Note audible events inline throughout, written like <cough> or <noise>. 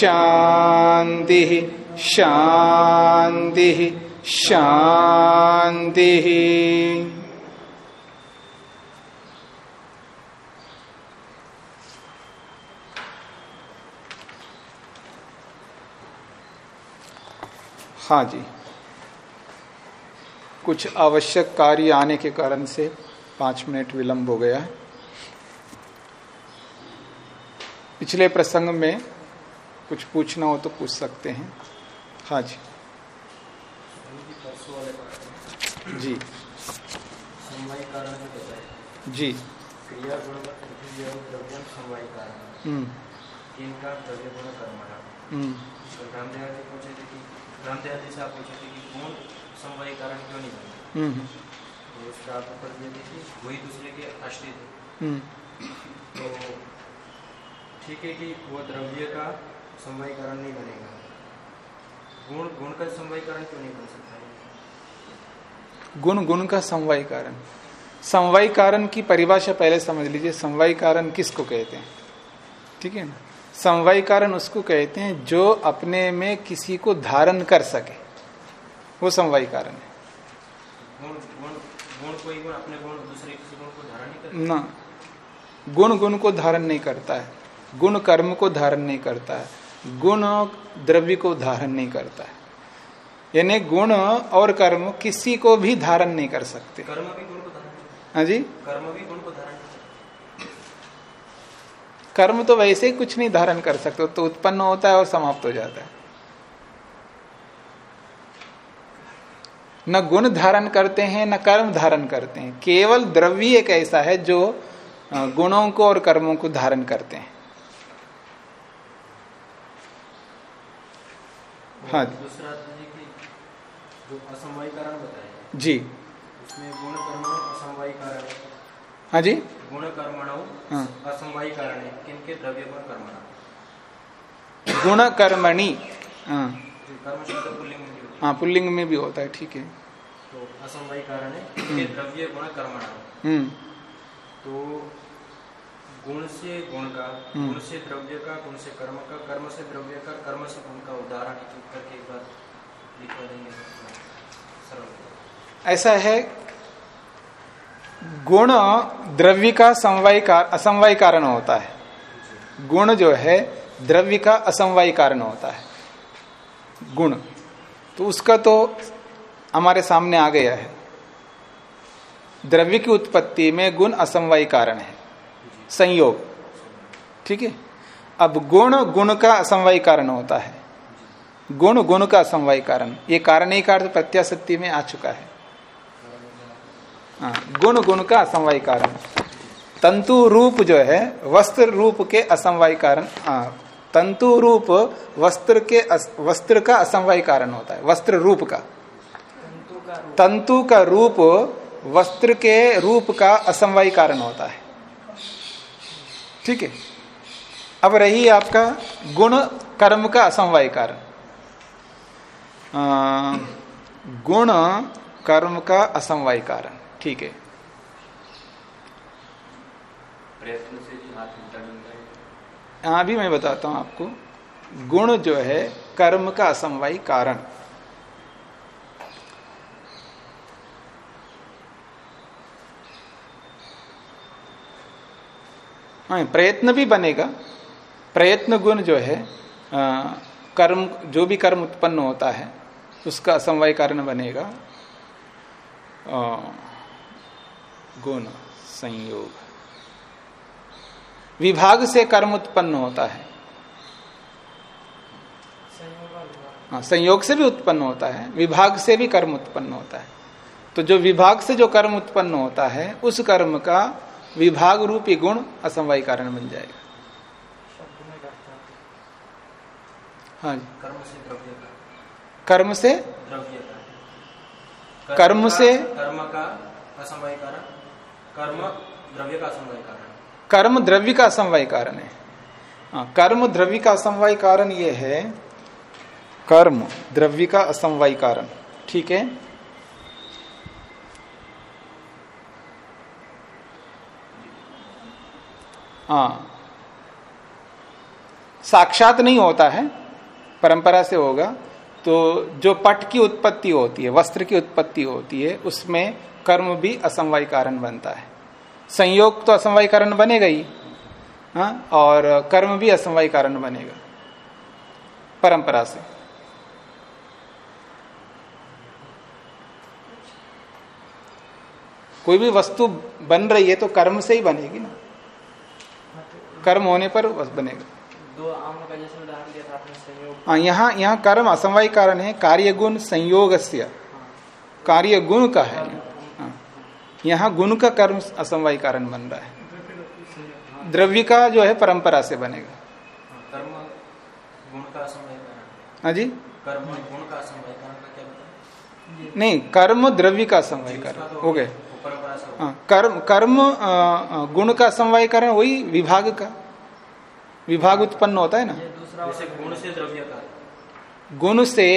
शान्तिः शांति शांति हाँ जी। कुछ आवश्यक कार्य आने के कारण से पाँच मिनट विलंब हो गया है। पिछले प्रसंग में कुछ पूछना हो तो पूछ सकते हैं। हाँ जी। जी। जी। हम्म। हम्म। हम्म। तो ठीक है कि वो द्रव्य का समवाय कारण नहीं बनेगा। गुण गुण का समवाय कारण क्यों नहीं बन सकता गुण गुण का समवाय कारण समवाय कारण की परिभाषा पहले समझ लीजिए। समवाय कारण किसको कहते हैं? ठीक है ना? समवाय कारण उसको कहते हैं जो अपने में किसी को धारण कर सके। वो समवाय कारण है। गुण गुण गुण कोई गुण अपने गुण दूसरे किसी गुण को धारण नहीं करता? ना। गुण गुण को धारण नहीं करता है। गुण कर्म को धारण नहीं करता है। गुण द्रव्य को धारण नहीं करता है। यानी गुण और कर्म किसी को भी धारण नहीं कर सकते। कर्म भी गुण को धारण हाँ जी? कर्म भी गुण को धारण कर्म तो वैसे ही कुछ नहीं धारण कर सकते तो उत्पन्न होता है और समाप्त हो जाता है। न गुण धारण करते हैं न कर्म धारण करते हैं। केवल द्रव्य एक ऐसा है जो गुणों को और कर्मों को धारण करते हैं। हाँ। जी। दूसरा है कि जो असमवाय कारण बताया जी। उसमें गुण कर्म असमवाय कारण है। जी। गुण कर्मणो हाँ। है। किनके? द्रव्य गुण कर्मणा। गुण कर्मणि। हाँ। पुल्लिंग में भी होता हाँ। ठीक है। तो असमवाय कारण है। द्रव्य गुण कर्मणा। हम्म। तो गुण से गुण का हम्म। गुण से द्रव्य का गुण से कर्म का कर्म से द्रव्य का कर्म से गुण का उदाहरण करके एक बार देंगे। ऐसा है गुण द्रव्य का समवाय कार असमवाय कारण होता है। गुण जो है द्रव्य का असमवाय कारण होता है। गुण। तो उसका तो हमारे सामने आ गया है। द्रव्य की उत्पत्ति में गुण असमवाय कारण है। संयोग। ठीक है? अब गुण गुण का असमवाय कारण होता है। गुण गुण का असमवाय कारण। ये कारण ही कार्य प्रत्याशक्ति में आ चुका है। हाँ, गुण गुण का असमवाय कारण। तंतु रूप जो है वस्त्र रूप के असमवाय कारण हाँ, तंतु रूप वस्त्र के अस, वस्त्र का असमवाय कारण होता है वस्त्र रूप का। तंतु का रूप वस्त्र के रूप का असमवाय कारण होता है। ठीक है? अब रही आपका गुण कर्म का असमवाय कारण। गुण कर्म का असमवाय कारण। ठीक है? ही। भी मैं बताता हूँ आपको। गुण जो है कर्म का असमवाय कारण। हाँ प्रयत्न भी बनेगा। प्रयत्न गुण जो है अ, कर्म जो भी कर्म उत्पन्न होता है उसका असमवाय कारण बनेगा अ, गुण संयोग। विभाग से कर्म उत्पन्न होता है। हाँ संयोग से भी उत्पन्न होता है विभाग से भी कर्म उत्पन्न होता है। तो जो विभाग से जो कर्म उत्पन्न होता है उस कर्म का विभाग रूपी गुण असमवाय कारण बन जाएगा। हाँ जी। कर्म से? द्रव्य का कर्म से? द्रव्य का कर्म से- कर्म का असमवाय कारण। कर्म द्रव्य का असमवाय कारण। कर्म द्रव्य का असमवाय कारण है। हाँ, कर्म द्रव्य का असमवाय कारण ये है कर्म द्रव्य का असमवाय कारण। ठीक है? हाँ। साक्षात नहीं होता है, परंपरा से होगा तो जो पट की उत्पत्ति होती है, वस्त्र की उत्पत्ति होती है, उसमें कर्म भी असमवाय कारण बनता है। संयोग तो असमवाय कारण बनेगा ही हाँ और कर्म भी असमवाय कारण बनेगा, परंपरा से। कोई भी वस्तु बन रही है तो कर्म से ही बनेगी ना। कर्म होने पर बस बनेगा। हाँ यहाँ यहाँ कर्म असमवाय कारण है कार्य गुण संयोग कार्य गुण का है। हाँ। यहाँ गुण का कर्म असमवाय कारण बन रहा है। द्रव्य का जो है परंपरा से बनेगा। हाँ, कर्म गुण का हाँ जी? कर्म गुण का असमवाय कारण का क्या नहीं कर्म द्रव्य का असमवाय कारण। तो हो से हो कर्म कर्म गुण का असमवाय कारण वही विभाग का। विभाग उत्पन्न होता है ना। गुण से द्रव्य का। गुण से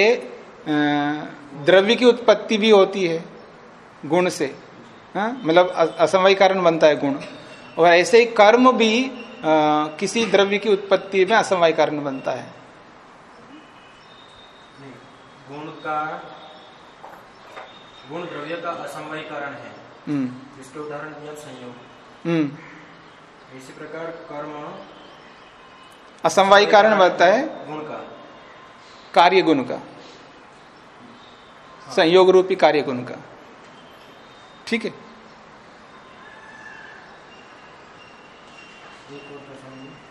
द्रव्य की उत्पत्ति भी होती है गुण से। हाँ मतलब असमवाय कारण बनता है गुण। और ऐसे ही कर्म भी अ, किसी द्रव्य की उत्पत्ति में असमवाय कारण बनता है। गुण का गुण द्रव्य का असमवाय कारण है। हम्म। उदाहरण दिया संयोग। हम्म। इसी प्रकार कर्म असमवाय कारण बनता है गुण का। कार्य गुण का। संयोग रूपी कार्य गुण का। ठीक है?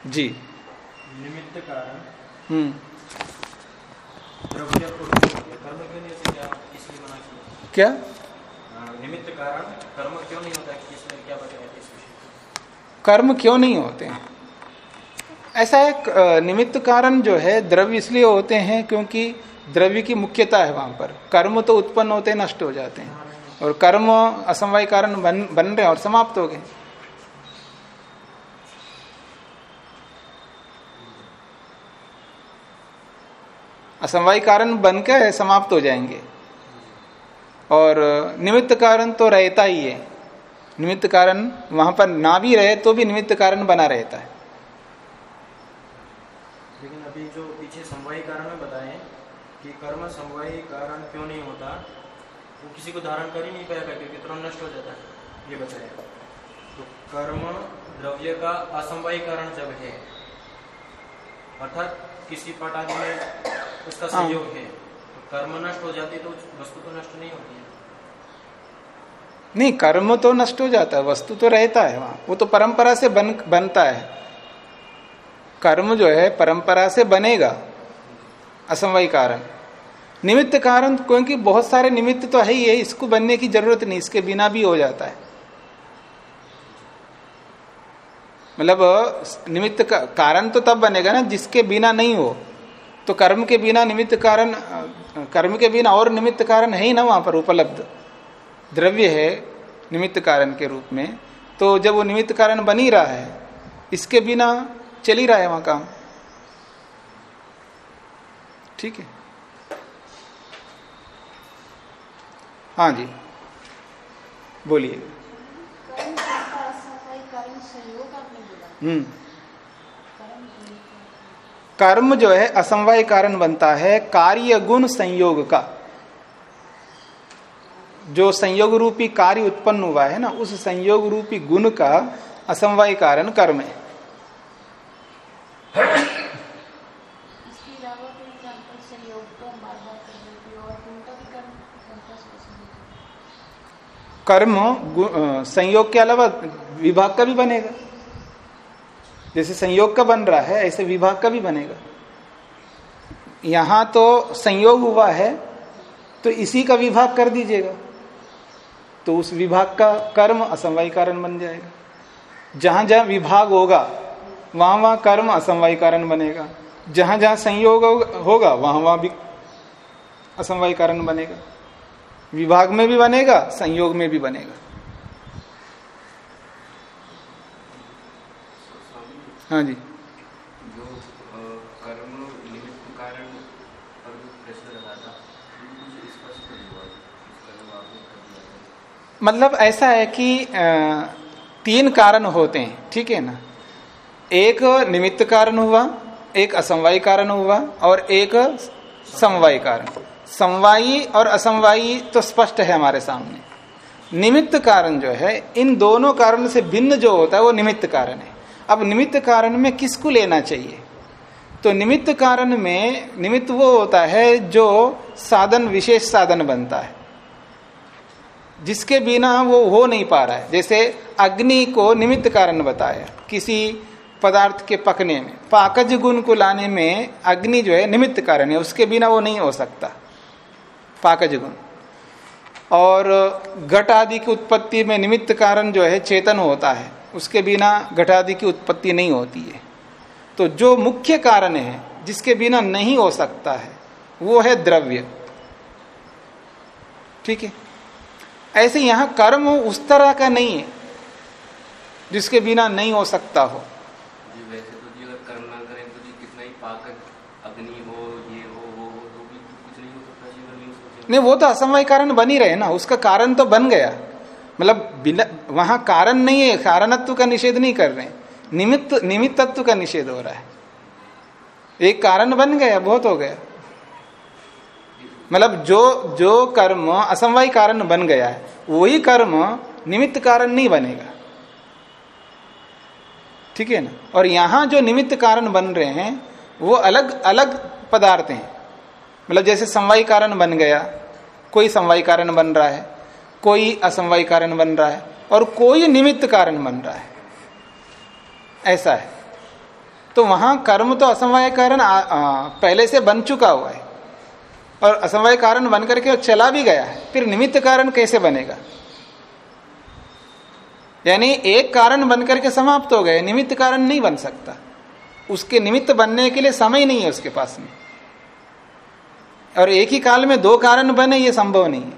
जी। निमित्त कारण। हम्म। कर्म क्यों? निमित्त कारण कर्म क्यों नहीं होता इसमें क्या बताया कर्म क्यों नहीं होते ऐसा एक निमित्त कारण जो है, द्रव्य इसलिए होते हैं क्योंकि द्रव्य की मुख्यता है वहाँ पर। कर्म तो उत्पन्न होते नष्ट हो जाते हैं। और कर्म असमवाय कारण बन बन रहे और समाप्त हो गए। असमवाय कारण बनकर समाप्त हो जाएँगे। और निमित्त कारण तो रहता ही है। निमित्त कारण वहाँ पर ना भी रहे तो भी निमित्त कारण बना रहता है। लेकिन अभी जो पीछे समवायी कारण में बताए कि कर्म समवायी कारण क्यों नहीं होता वो किसी को धारण कर ही नहीं पाएगा क्योंकि तुरंत नष्ट हो जाता है ये बताया तो कर्म द्रव्य का असमवायी कारण जब है अर्थात किसी पट आदि में उसका हाँ। संयोग है तो कर्म नष्ट हो जाती तो वस्तु तो नष्ट नहीं होती। नहीं, कर्म तो नष्ट हो जाता है, वस्तु तो रहता है वहाँ। वो तो परंपरा से बन, बनता है। कर्म जो है, परंपरा से बनेगा। असमवाय कारण। निमित्त कारण क्योंकि बहुत सारे निमित्त तो है ही है इसको बनने की ज़रूरत नहीं, इसके बिना भी हो जाता है। मतलब निमित्त का, कारण तो तब बनेगा ना, जिसके बिना नहीं हो। तो कर्म के बिना निमित्त कारण, कर्म के बिना और निमित्त कारण है ही ना वहाँ पर उपलब्ध। द्रव्य है निमित्त कारण के रूप में तो जब वो निमित्त कारण बन ही रहा है इसके बिना चल ही रहा है वहाँ काम। ठीक है? हाँ जी। बोलिए। हम्म। कर्म जो है असमवाय कारण बनता है कार्य गुण संयोग का। जो संयोग रूपी कार्य उत्पन्न हुआ है ना उस संयोग रूपी गुण का असमवाय कारण कर्म है। कर्म संयोग के अलावा विभाग का भी बनेगा। जैसे संयोग का बन रहा है ऐसे विभाग का भी बनेगा। यहाँ तो संयोग हुआ है तो इसी का विभाग कर दीजिएगा। तो उस विभाग का कर्म असमवाय कारण बन जाएगा। जहाँ जहाँ विभाग होगा, वहाँ वहाँ कर्म असमवाय कारण बनेगा। जहाँ जहाँ संयोग होगा, वहाँ वहाँ भी असमवाय कारण बनेगा। विभाग में भी बनेगा, संयोग में भी बनेगा। हाँ जी जो अ, कर्म निमित्त कारण पर जो प्रश्न रखा था वो मुझे स्पष्ट नहीं हुआ इसका जवाब आपने कर दिया था। मतलब ऐसा है कि तीन कारण होते हैं, ठीक है ना? एक निमित्त कारण हुआ, एक असमवाय कारण हुआ, और एक समवाय कारण। समवायी और असमवायी तो स्पष्ट है हमारे सामने। निमित्त कारण जो है, इन दोनों कारण से भिन्न जो होता है, वो निमित्त कारण है। अब निमित्त कारण में किसको लेना चाहिए? तो निमित्त कारण में, निमित्त वो होता है जो साधन, विशेष साधन बनता है। जिसके बिना वो हो नहीं पा रहा है। जैसे अग्नि को निमित्त कारण बताया, किसी पदार्थ के पकने में, पाकज गुण को लाने में अग्नि जो है निमित्त कारण है, उसके बिना वो नहीं हो सकता, पाकज गुण। और घट आदि की उत्पत्ति में निमित्त कारण जो है चेतन होता है, उसके बिना घट आदि की उत्पत्ति नहीं होती है। तो जो मुख्य कारण है, जिसके बिना नहीं हो सकता है, वो है द्रव्य। ठीक है? ऐसे यहाँ कर्म उस तरह का नहीं है जिसके बिना नहीं हो सकता हो। जी वैसे तो जी अगर कर्म ना करें तो जी कितना ही अग्नि हो ये हो वो हो तो भी कुछ नहीं हो सकता जी अगर नहीं सोचे। नहीं वो तो असमवाय कारण बन ही रहे ना उसका कारण तो बन गया। मतलब बिना वहाँ कारण नहीं है कारणत्व का निषेध नहीं कर रहे निमित्त निमित्तत्व का निषेध हो रहा है। एक कारण बन गया बहुत हो गया। मतलब जो जो कर्म असमवाय कारण बन गया है, वही कर्म निमित्त कारण नहीं बनेगा। ठीक है ना? और यहाँ जो निमित्त कारण बन रहे हैं, वो अलग अलग पदार्थ हैं। मतलब जैसे समवाय कारण बन गया, कोई समवाय कारण बन रहा है, कोई असमवाय कारण बन रहा है, और कोई निमित्त कारण बन रहा है। ऐसा है। तो वहाँ कर्म तो असमवाय कारण पहले से बन चुका हुआ है। और असमवाय कारण बन करके चला भी गया है। फिर निमित्त कारण कैसे बनेगा? यानी एक कारण बन करके समाप्त हो गए, निमित्त कारण नहीं बन सकता। उसके निमित्त बनने के लिए समय नहीं है उसके पास में। और एक ही काल में दो कारण बने, ये संभव नहीं है,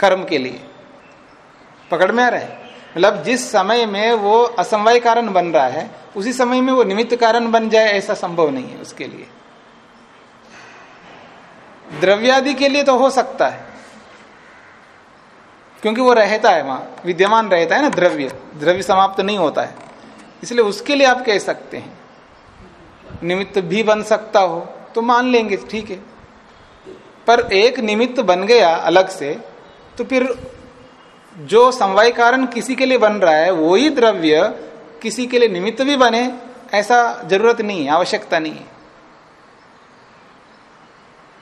कर्म के लिए। पकड़ में आ रहा है? मतलब जिस समय में वो असमवाय कारण बन रहा है, उसी समय में वो निमित्त कारण बन जाए, ऐसा संभव नहीं है उसके लिए। द्रव्यादि के लिए तो हो सकता है। क्योंकि वो रहता है वहाँ, विद्यमान रहता है ना द्रव्य। द्रव्य समाप्त तो नहीं होता है। इसलिए उसके लिए आप कह सकते हैं। निमित्त भी बन सकता हो तो मान लेंगे, ठीक है। पर एक निमित्त बन गया अलग से तो फिर जो समवाय कारण किसी के लिए बन रहा है वही द्रव्य किसी के लिए निमित्त भी बने, ऐसा ज़रूरत नहीं है, आवश्यकता नहीं है।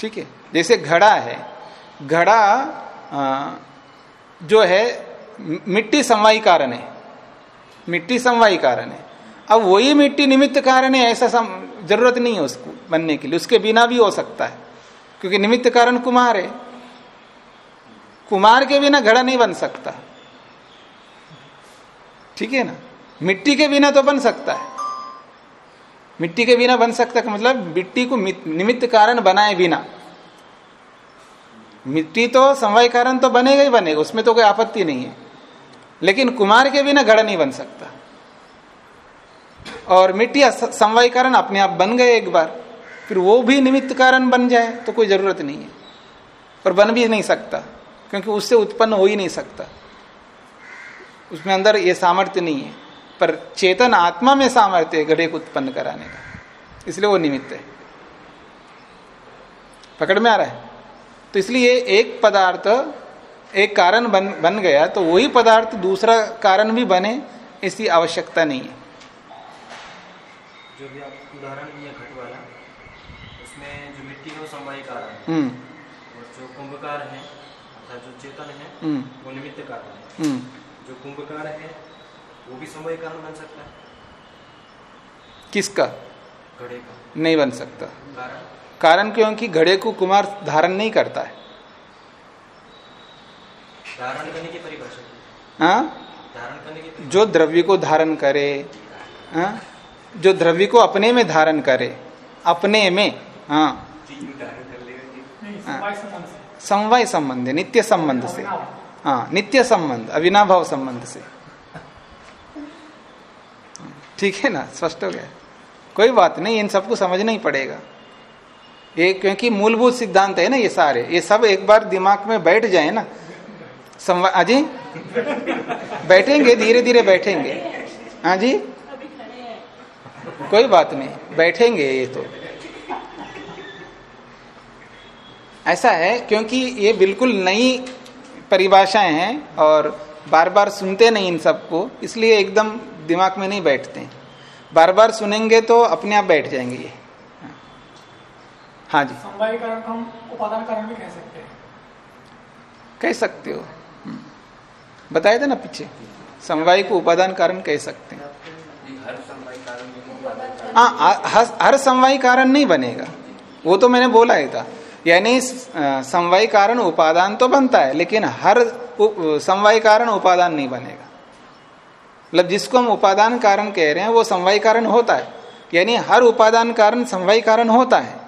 ठीक है? जैसे घड़ा है घड़ा जो है मिट्टी समवाही कारण है। मिट्टी समवाही कारण है। अब वही मिट्टी निमित्त कारण है ऐसा सम, ज़रूरत नहीं है उसको बनने के लिए। उसके बिना भी हो सकता है क्योंकि निमित्त कारण कुमार है। कुमार के बिना घड़ा नहीं बन सकता। ठीक है ना? मिट्टी के बिना तो बन सकता है। मिट्टी के बिना बन सकता है मतलब मिट्टी को निमित्त कारण बनाए बिना। मिट्टी तो समवाय कारण तो बनेगा ही बनेगा, उसमें तो कोई आपत्ति नहीं है। लेकिन कुमार के बिना घड़ा नहीं बन सकता। और मिट्टी समवाय कारण अपने आप बन गए एक बार, फिर वो भी निमित्त कारण बन जाए तो कोई ज़रूरत नहीं है। और बन भी नहीं सकता, क्योंकि उससे उत्पन्न हो ही नहीं सकता। उसमें अंदर ये सामर्थ्य नहीं है। पर चेतन आत्मा में सामर्थ्य है घड़े को उत्पन्न कराने का। इसलिए वो निमित्त है। पकड़ में आ रहा है? तो इसलिए एक पदार्थ एक कारण बन बन गया तो वही पदार्थ दूसरा कारण भी बने इसकी आवश्यकता नहीं है। जो भी आप उदाहरण दिया घट वाला उसमें जो मिट्टी है वो समवायी कारण है। हम्म। और जो कुंभकार है अर्थात जो चेतन है हम्म। वो निमित्त कारण है। हम्म। जो कुंभकार है वो भी समवायी कारण बन सकता है। किसका? घड़े का। नहीं बन सकता। कारण? क्योंकि घड़े को कुमार धारण नहीं करता है। धारण करने की परिभाषा। हाँ? धारण करने की जो द्रव्य को धारण करे हाँ? जो द्रव्य को अपने में धारण करे अपने में हाँ। हाँ। समवाय संबंध नित्य संबंध से। हाँ नित्य संबंध अविनाभाव संबंध से। ठीक है ना? स्पष्ट हो गया। कोई बात नहीं, इन सबको समझना ही पड़ेगा। ये क्योंकि मूलभूत सिद्धांत है ना ये सारे। ये सब एक बार दिमाग में बैठ जाए ना। अजी बैठेंगे धीरे धीरे बैठेंगे। हाँ जी? हैं कोई बात नहीं, बैठेंगे ये तो। ऐसा है क्योंकि ये बिल्कुल नई परिभाषाएँ हैं और बार बार सुनते नहीं इन सबको, इसलिए एकदम दिमाग में नहीं बैठते हैं। बार बार सुनेंगे तो अपने आप बैठ जाएँगे ये। हाँ जी। समवाय कारण को हम उपादान कारण भी कह सकते हैं। कह सकते हो। हम्म। बताया था ना पीछे? समवाय को उपादान कारण कह सकते हैं। हाँ हर समवाय कारण नहीं बनेगा। वो तो मैंने बोला ही था। यानी समवाय कारण उपादान तो बनता है लेकिन हर समवाय कारण उपादान नहीं बनेगा। मतलब जिसको हम उपादान कारण कह रहे हैं, वो समवाय कारण होता है। यानी हर उपादान कारण समवाय कारण होता है।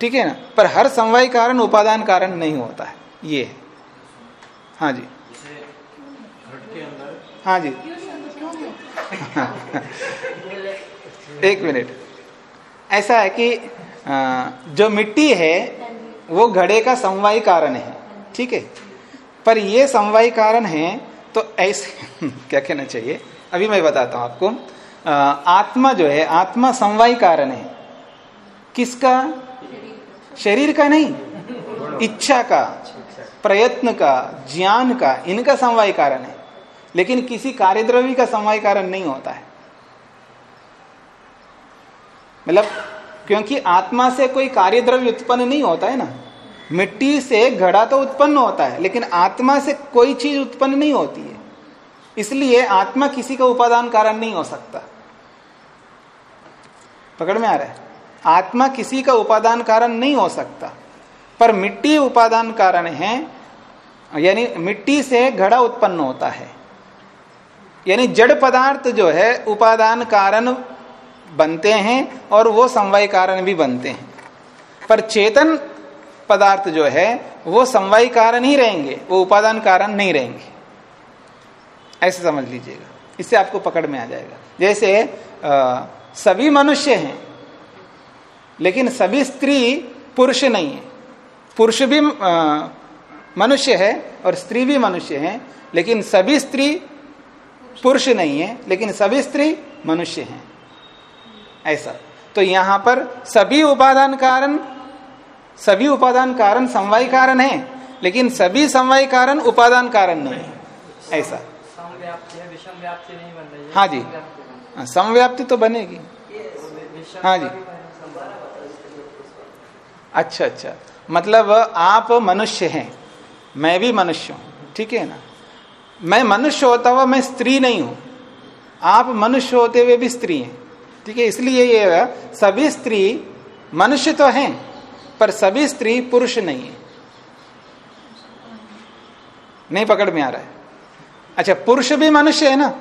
ठीक है ना? पर हर समवाय कारण उपादान कारण नहीं होता है। ये है। हाँ जी। हाँ जी। <laughs> एक मिनट। ऐसा है कि जो मिट्टी है, वो घड़े का समवाय कारण है। ठीक है? पर ये समवाय कारण है तो ऐसे, <laughs> क्या कहना चाहिए? अभी मैं बताता हूँ आपको। आत्मा जो है, आत्मा समवाय कारण है। किसका? शरीर का नहीं, इच्छा का, प्रयत्न का, ज्ञान का, इनका समवाय कारण है। लेकिन किसी कार्यद्रव्य का समवाय कारण नहीं होता है। मतलब क्योंकि आत्मा से कोई कार्यद्रव्य उत्पन्न नहीं होता है ना। मिट्टी से घड़ा तो उत्पन्न होता है, लेकिन आत्मा से कोई चीज़ उत्पन्न नहीं होती है। इसलिए आत्मा किसी का उपादान कारण नहीं हो सकता। पकड़ में आ रहा है। आत्मा किसी का उपादान कारण नहीं हो सकता, पर मिट्टी उपादान कारण है, यानी मिट्टी से घड़ा उत्पन्न होता है। यानी जड़ पदार्थ जो है, उपादान कारण बनते हैं और वो समवाय कारण भी बनते हैं। पर चेतन पदार्थ जो है वो समवाय कारण ही रहेंगे वो उपादान कारण नहीं रहेंगे। ऐसे समझ लीजिएगा। इससे आपको पकड़ में आ जाएगा। जैसे आ, सभी मनुष्य हैं लेकिन सभी स्त्री पुरुष नहीं है। पुरुष भी मनुष्य है और स्त्री भी मनुष्य है लेकिन सभी स्त्री पुरुष नहीं है लेकिन सभी स्त्री मनुष्य हैं। ऐसा। तो यहाँ पर सभी उपादान कारण सभी उपादान कारण समवाय कारण है लेकिन सभी समवाय कारण उपादान कारण नहीं है। ऐसा। विषम व्याप्ति नहीं बन रही हाँ। जी। समव्याप्ति हाँ, समव्याप्ति तो बनेगी। है। जी। अच्छा अच्छा। मतलब आप मनुष्य हैं। मैं भी मनुष्य हूँ ठीक है ना? मैं मनुष्य होता हुआ मैं स्त्री नहीं हूँ। आप मनुष्य होते हुए भी स्त्री हैं ठीक है? इसलिए ये सभी स्त्री मनुष्य तो हैं। पर सभी स्त्री पुरुष नहीं है। नहीं पकड़ में आ रहा है। अच्छा पुरुष भी मनुष्य है ना?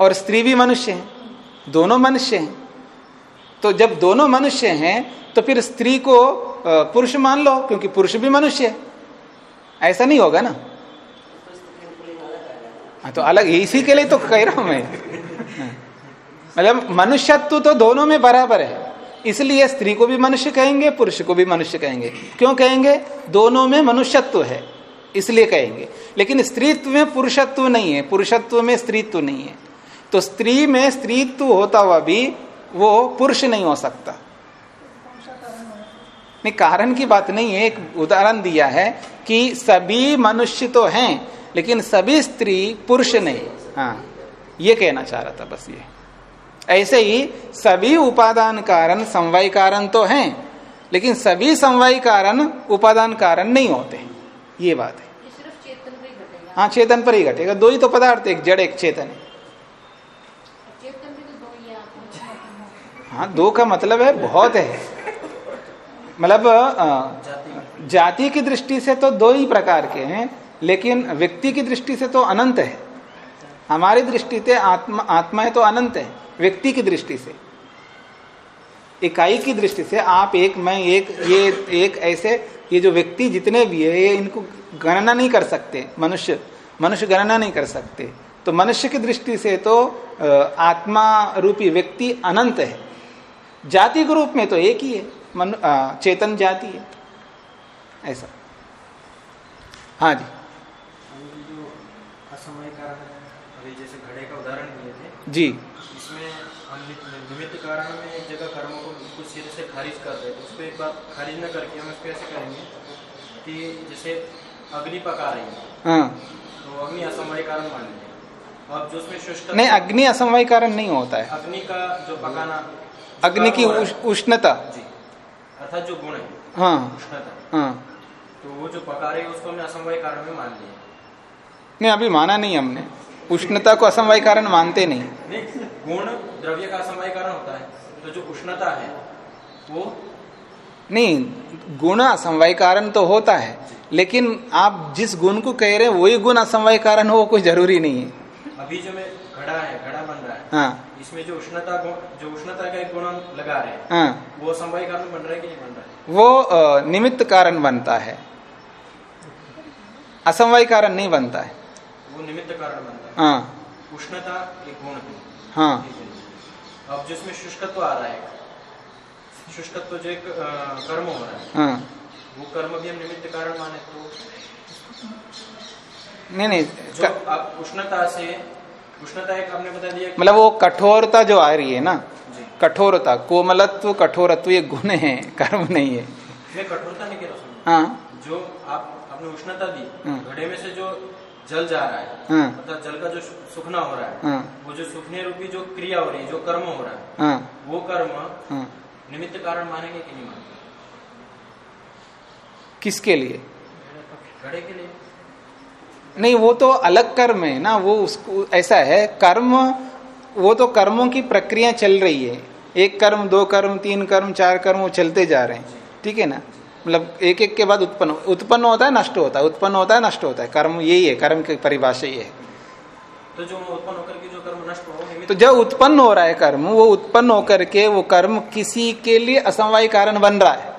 और स्त्री भी मनुष्य है। दोनों मनुष्य हैं। तो जब दोनों मनुष्य हैं तो फिर स्त्री को पुरुष मान लो, क्योंकि पुरुष भी मनुष्य है। ऐसा नहीं होगा ना? हाँ तो अलग, इसी के लिए तो कह रहा हूँ मैं। हाँ। मतलब मनुष्यत्व तो दोनों में बराबर है। इसलिए स्त्री को भी मनुष्य कहेंगे, पुरुष को भी मनुष्य कहेंगे। क्यों कहेंगे? दोनों में मनुष्यत्व है, इसलिए कहेंगे। लेकिन स्त्रीत्व में पुरुषत्व नहीं है, पुरुषत्व में स्त्रीत्व नहीं है। तो स्त्री में स्त्रीत्व होता हुआ भी वो पुरुष नहीं हो सकता। नहीं, कारण की बात नहीं है, एक उदाहरण दिया है कि सभी मनुष्य तो हैं, लेकिन सभी स्त्री पुरुष नहीं। हाँ ये कहना चाह रहा था बस ये। ऐसे ही सभी उपादान कारण समवाय कारण तो हैं लेकिन सभी समवाय कारण उपादान कारण नहीं होते ये बात है। हाँ चेतन पर ही घटेगा। दो ही तो पदार्थ एक जड़ एक चेतन। है तो ही हाँ। दो का मतलब है बहुत है। मतलब जाति की दृष्टि से तो दो ही प्रकार के हैं लेकिन व्यक्ति की दृष्टि से तो अनंत है। हमारी दृष्टि से आत्मा आत्मा है तो अनंत है। व्यक्ति की दृष्टि से इकाई की दृष्टि से आप एक मैं एक ये एक ऐसे ये जो व्यक्ति जितने भी है ये इनको गणना नहीं कर सकते मनुष्य मनुष्य गणना नहीं कर सकते। तो मनुष्य की दृष्टि से तो आत्मा रूपी व्यक्ति अनंत है। जाति के रूप में तो एक ही है मन चेतन जाति है। ऐसा। हाँ जी। जो असमय कारण अभी जैसे घड़े का उदाहरण दिए थे जी इसमें हम निमित्त कारण में एक जगह कर्मों को कुछ सिरे से खारिज कर रहे हैं उसको एक बार खारिज न करके हम इसको ऐसे करेंगे कि जैसे अग्नि पका रही है। हाँ। तो अग्नि असमय कारण मान लेंगे अब जो उसमें शुष्क नहीं अग्नि असमवाय कारण नहीं होता है। अग्नि का जो पकाना अग्नि की उष्णता। जी। अर्थात जो गुण है हाँ। उष्णता। हाँ। तो वो जो पका रही है उसको हमने असमय कारण में मान लिया। नहीं अभी माना नहीं हमने। उष्णता को असमवाय कारण मानते नहीं। नहीं गुण द्रव्य का असमय कारण होता है। तो जो उष्णता है वो नहीं गुण असमवाय कारण तो होता है लेकिन आप जिस गुण को कह रहे हैं वही गुण असमवाय कारण हो वो कोई ज़रूरी नहीं है। अभी जो में घड़ा है घड़ा बन रहा है हाँ। इसमें जो उष्णता जो उष्णता का एक गुण लगा रहे हैं हाँ। वो असमवाय कारण बन रहा है कि नहीं बन रहा है? वो निमित्त कारण बनता है। असमवाय कारण नहीं बनता है। वो निमित्त कारण बनता है। हाँ। उष्णता एक गुण है। हाँ। अब जिसमें शुष्कत्व आ रहा है शुष्कत्व जो एक कर्म हो रहा है हाँ। वो कर्म भी हम निमित्त कारण माने तो नहीं नहीं जो आप उष्णता से उष्णता एक आपने बता दिया मतलब वो कठोरता जो आ रही है ना कठोरता कोमलत्व कठोरत्व ये गुण है कर्म नहीं है। मैं कठोरता नहीं कह रहा हूँ। हाँ। जो आप आपने उष्णता दी हाँ। घड़े में से जो जल जा रहा है। हाँ। अर्थात जल का जो सुखना हो रहा है हाँ। वो जो सुखने रूपी जो क्रिया हो रही है जो कर्म हो रहा है हाँ। वो कर्म हाँ। निमित्त कारण मानेंगे कि नहीं मानेंगे? किसके लिए? घड़े के लिए। नहीं वो तो अलग कर्म है ना वो उसको ऐसा है कर्म वो तो कर्मों की प्रक्रिया चल रही है। एक कर्म दो कर्म तीन कर्म चार कर्म वो चलते जा रहे हैं। ठीक है ना? मतलब एक एक के बाद उत्पन्न उत्पन्न होता है नष्ट होता है उत्पन्न होता है नष्ट होता है। कर्म यही है कर्म की परिभाषा ये है। तो जो उत्पन्न होकर के जो कर्म नष्ट हो तो जब उत्पन्न हो रहा है कर्म वो उत्पन्न होकर के वो कर्म किसी के लिए असमवाय कारण बन रहा है।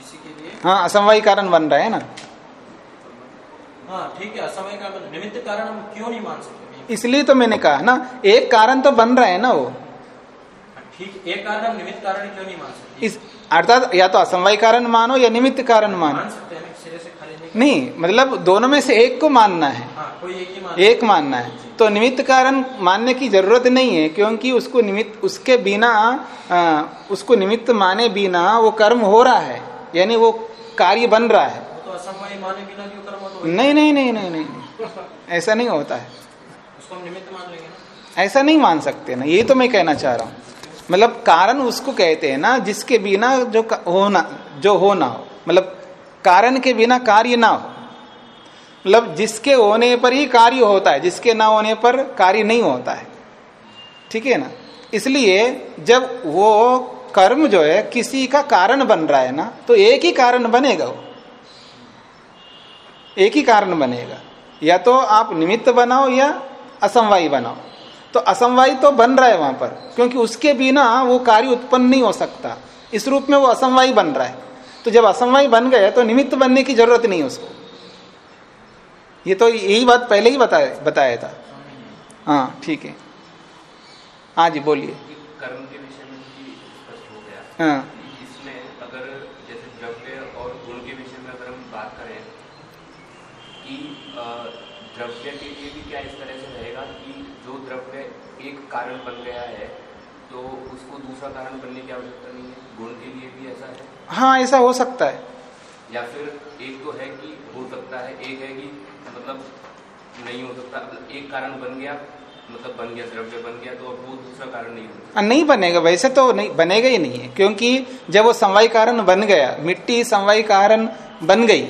इसी के लिए? हाँ असमवाय कारण बन रहा है ना? हाँ ठीक है असमय का निमित्त कारण हम क्यों नहीं मान सकते? इसलिए तो मैंने कहा ना एक कारण तो बन रहा है ना वो। ठीक एक कारण हम निमित्त कारण क्यों नहीं मान सकते? इस अर्थात या तो असमवाय कारण मानो या निमित्त कारण मानो। नहीं मतलब दोनों में से एक को मानना है। हाँ कोई एक ही मान एक मानना है। तो निमित्त कारण मानने की ज़रूरत नहीं है क्योंकि उसको निमित्त उसके बिना आ, उसको निमित्त माने बिना वो कर्म हो रहा है यानी वो कार्य बन रहा है। वो तो माने बिना कर्म तो नहीं नहीं नहीं नहीं नहीं ऐसा नहीं होता है। उसको निमित्त मान लेंगे ऐसा नहीं मान सकते ना ये तो मैं कहना चाह रहा हूँ। मतलब कारण उसको कहते हैं ना, जिसके बिना जो होना जो हो ना हो। मतलब कारण के बिना कार्य ना हो। मतलब जिसके होने पर ही कार्य होता है, जिसके ना होने पर कार्य नहीं होता है। ठीक है ना? इसलिए जब वो कर्म जो है, किसी का कारण बन रहा है ना तो एक ही कारण बनेगा वो। एक ही कारण बनेगा। या तो आप निमित्त बनाओ या असमवायी बनाओ। तो असमवायी तो बन रहा है वहाँ पर क्योंकि उसके बिना वो कार्य उत्पन्न नहीं हो सकता। इस रूप में वो असमवायी बन रहा है। तो जब असमवायी बन गए तो निमित्त बनने की ज़रूरत नहीं उसको। ये तो यही बात पहले ही बताया बताया था। हाँ ठीक है। हाँ जी बोलिए। कि कर्म के विषय में स्पष्ट हो गया। हाँ। इसमें अगर जैसे द्रव्य और गुण के विषय में अगर हम बात करें कि द्रव्य के लिए भी क्या इस तरह से रहेगा कि एक कारण बन गया है तो उसको दूसरा कारण बनने की आवश्यकता नहीं है? गुण के लिए भी ऐसा है? हाँ ऐसा हो सकता है। या फिर एक तो है कि हो सकता है एक है कि मतलब नहीं हो सकता। मतलब एक कारण बन गया मतलब बन गया द्रव्य बन गया तो अब वो दूसरा कारण नहीं हो नहीं बनेगा। वैसे तो नहीं बनेगा ही नहीं है क्योंकि जब वो समवाय कारण बन गया मिट्टी समवाय कारण बन गई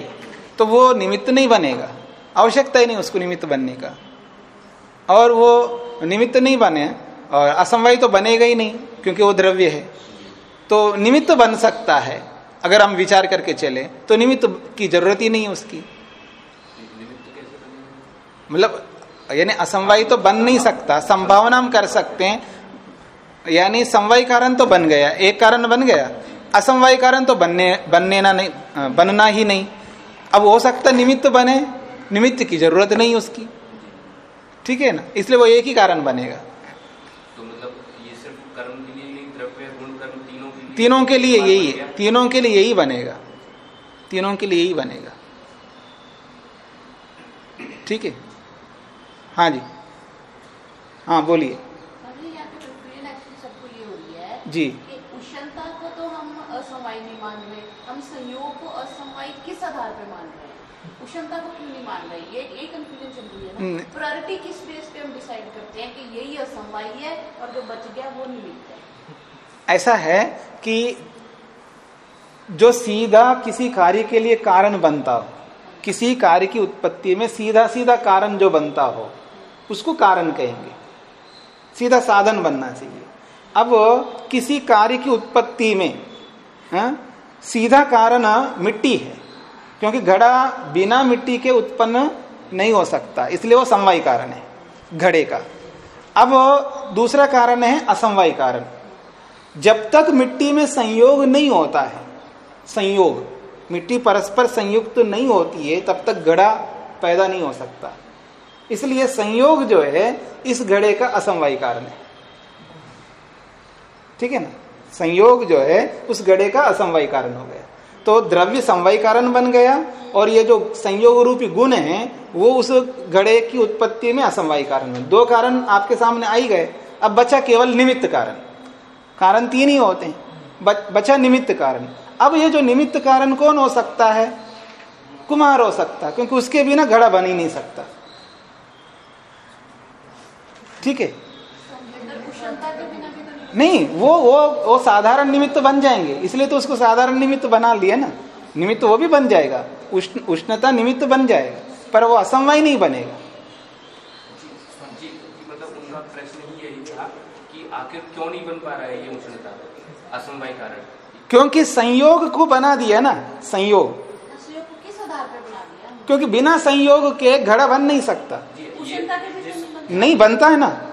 तो वो निमित्त नहीं बनेगा। आवश्यकता ही नहीं उसको निमित्त बनने का। और वो निमित्त नहीं बने, और असमवाय तो बनेगा ही नहीं, क्योंकि वो द्रव्य है। तो निमित्त बन सकता है, अगर हम विचार करके चले तो निमित्त की ज़रूरत ही नहीं उसकी। मतलब यानी असमवाय तो बन नहीं सकता संभावना हम कर सकते हैं। यानी समवाय कारण तो बन गया, एक कारण बन गया। असमवाय कारण तो बनने बनने ना नहीं, बनना ही नहीं। अब हो सकता निमित्त बने, निमित्त की ज़रूरत नहीं उसकी। ठीक है ना? इसलिए वो एक ही कारण बनेगा। तो मतलब ये सिर्फ़ कर्म के लिए नहीं द्रव्य गुण कर्म तीनों के लिए तीनों के लिए यही है। तीनों के लिए यही बनेगा। तीनों के लिए यही बनेगा। ठीक है? हाँ जी। हाँ बोलिए। हो है जी। कि उष्णता को तो हम असमवाय नहीं मान रहे। हम संयोग को असमवाय किस आधार पे मान रहे हैं? उष्णता को क्यों नहीं मान रहे? ये ये ना प्रायोरिटी किस बेस पे हम डिसाइड करते हैं कि यही असमवाय है और जो बच गया वो निमित्त है? ऐसा है कि जो सीधा किसी कार्य के लिए कारण बनता हो किसी कार्य की उत्पत्ति में सीधा सीधा कारण जो बनता हो उसको कारण कहेंगे। सीधा साधन बनना चाहिए। अब किसी कार्य की उत्पत्ति में हा? सीधा कारण मिट्टी है क्योंकि घड़ा बिना मिट्टी के उत्पन्न नहीं हो सकता, इसलिए वो समवाय कारण है, घड़े का। अब दूसरा कारण है असमवाय कारण। जब तक मिट्टी में संयोग नहीं होता है, संयोग, मिट्टी परस्पर संयुक्त तो नहीं होती है, तब तक घड़ा पैदा नहीं हो सकता। इसलिए संयोग जो है, इस घड़े का असमवाय कारण है। ठीक है ना? संयोग जो है, उस घड़े का असमवाय कारण हो गया। तो द्रव्य समवाय कारण बन गया और ये जो संयोग रूपी गुण है, वो उस घड़े की उत्पत्ति में असमवाय कारण है दो कारण आपके सामने आई गए। अब बचा केवल निमित्त कारण। कारण तीन ही होते हैं। बचा निमित्त कारण। अब ये जो निमित्त कारण कौन हो सकता है? कुमार हो सकता है क्योंकि उसके बिना घड़ा बन ही नहीं सकता। ठीक है? नहीं वो वो वो साधारण निमित्त बन जाएँगे। इसलिए तो उसको साधारण निमित्त बना लिया ना। निमित्त वो भी बन जाएगा। उष्ण उष्णता निमित्त बन जाएगा। पर वो असमवाय नहीं बनेगा। मतलब उनका प्रश्न ही यही था कि आखिर क्यों नहीं बन पा रहा है ये उष्णता? असमवाय कारण। क्योंकि संयोग को बना दिया ना संयोग। संयोग को किस आधार पे बना दिया? क्योंकि बिना संयोग के घड़ा बन नहीं सकता। नहीं बनता है ना।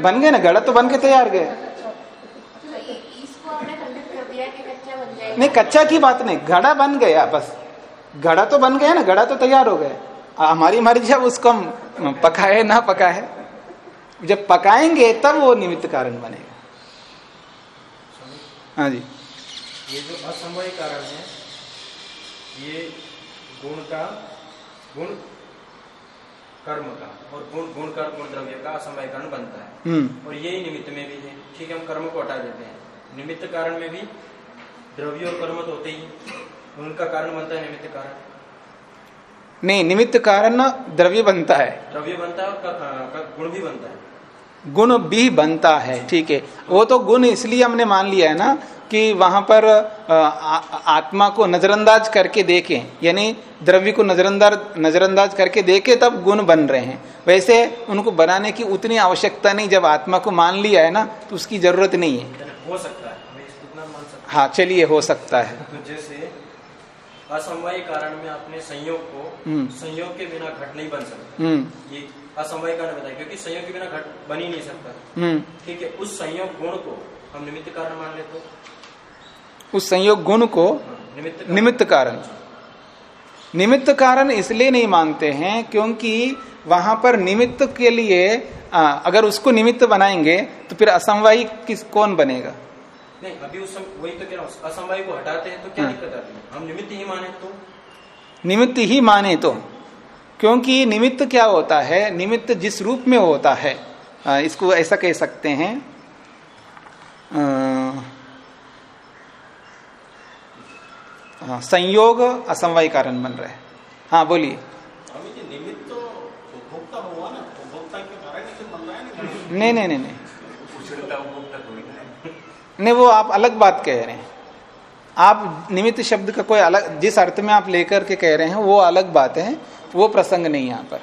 बन गए ना घड़ा तो बन के तैयार गए। चलो, इ- इसको आपने खंडित कर दिया कि कच्चा बन जाएगा नहीं कच्चा की बात नहीं घड़ा बन गया बस। घड़ा तो बन गया ना घड़ा तो तैयार हो गया। हमारी मर्ज़ी है उसको हम पकाए ना पकाए। जब पकाएँगे तब वो निमित्त कारण बनेगा। हाँ जी। ये जो असमवाय कारण है ये गुण का गुण कर्म का। और गुण गुण का गुण द्रव्य का असमय कारण बनता है। हम्म। और यही निमित्त में भी है। ठीक है हम कर्म को हटा देते हैं। निमित्त कारण में भी द्रव्य और कर्म तो होते ही उनका कारण बनता है निमित्त कारण। नहीं निमित्त कारण ना द्रव्य बनता है। द्रव्य बनता है और गुण भी बनता है। गुण भी बनता है ठीक है। वो तो गुण इसलिए हमने मान लिया है ना कि वहाँ पर आत्मा को नजरअंदाज करके देखें यानी द्रव्य को नजरअंदाज नजरअंदाज करके देखे तब गुण बन रहे हैं। वैसे उनको बनाने की उतनी आवश्यकता नहीं जब आत्मा को मान लिया है ना तो उसकी ज़रूरत नहीं है। हो सकता है हाँ। चलिए हो सकता है हैं। तो जैसे असमवाय कारण में अपने संयोग को हम्म। संयोग के बिना घट नहीं बन सकता। हम्म। ये असमवाय कारण बताया क्योंकि संयोग के बिना घट बन ही नहीं सकता। हम्म। ठीक है उस संयोग गुण को हम निमित्त कारण मान लेते उस संयोग गुण को हाँ, निमित्त कारण। निमित्त कारण। निमित्त कारण इसलिए नहीं मानते हैं क्योंकि वहाँ पर निमित्त के लिए आ, अगर उसको निमित्त बनाएँगे तो फिर असमवाही किस कौन बनेगा? नहीं अभी उस वही तो कह रहा हूँ असमवाय को हटाते हैं तो क्या हाँ। दिक्कत आती है? हम निमित्त ही माने तो। निमित्त ही माने तो। क्योंकि निमित्त क्या होता है? निमित्त जिस रूप में होता है। आ, इसको ऐसा कह सकते हैं। आ, हाँ, संयोग असमवाय कारण बन रहा है। हाँ बोलिए। निमित्त तो उपभोक्ता हुआ ना उपभोक्ता के कारण तो बन रहा है नहीं नहीं नहीं नहीं। है। नहीं वो आप अलग बात कह रहे हैं। आप निमित्त शब्द का कोई अलग जिस अर्थ में आप लेकर के कह रहे हैं वो अलग बात है। वो प्रसंग नहीं यहाँ पर।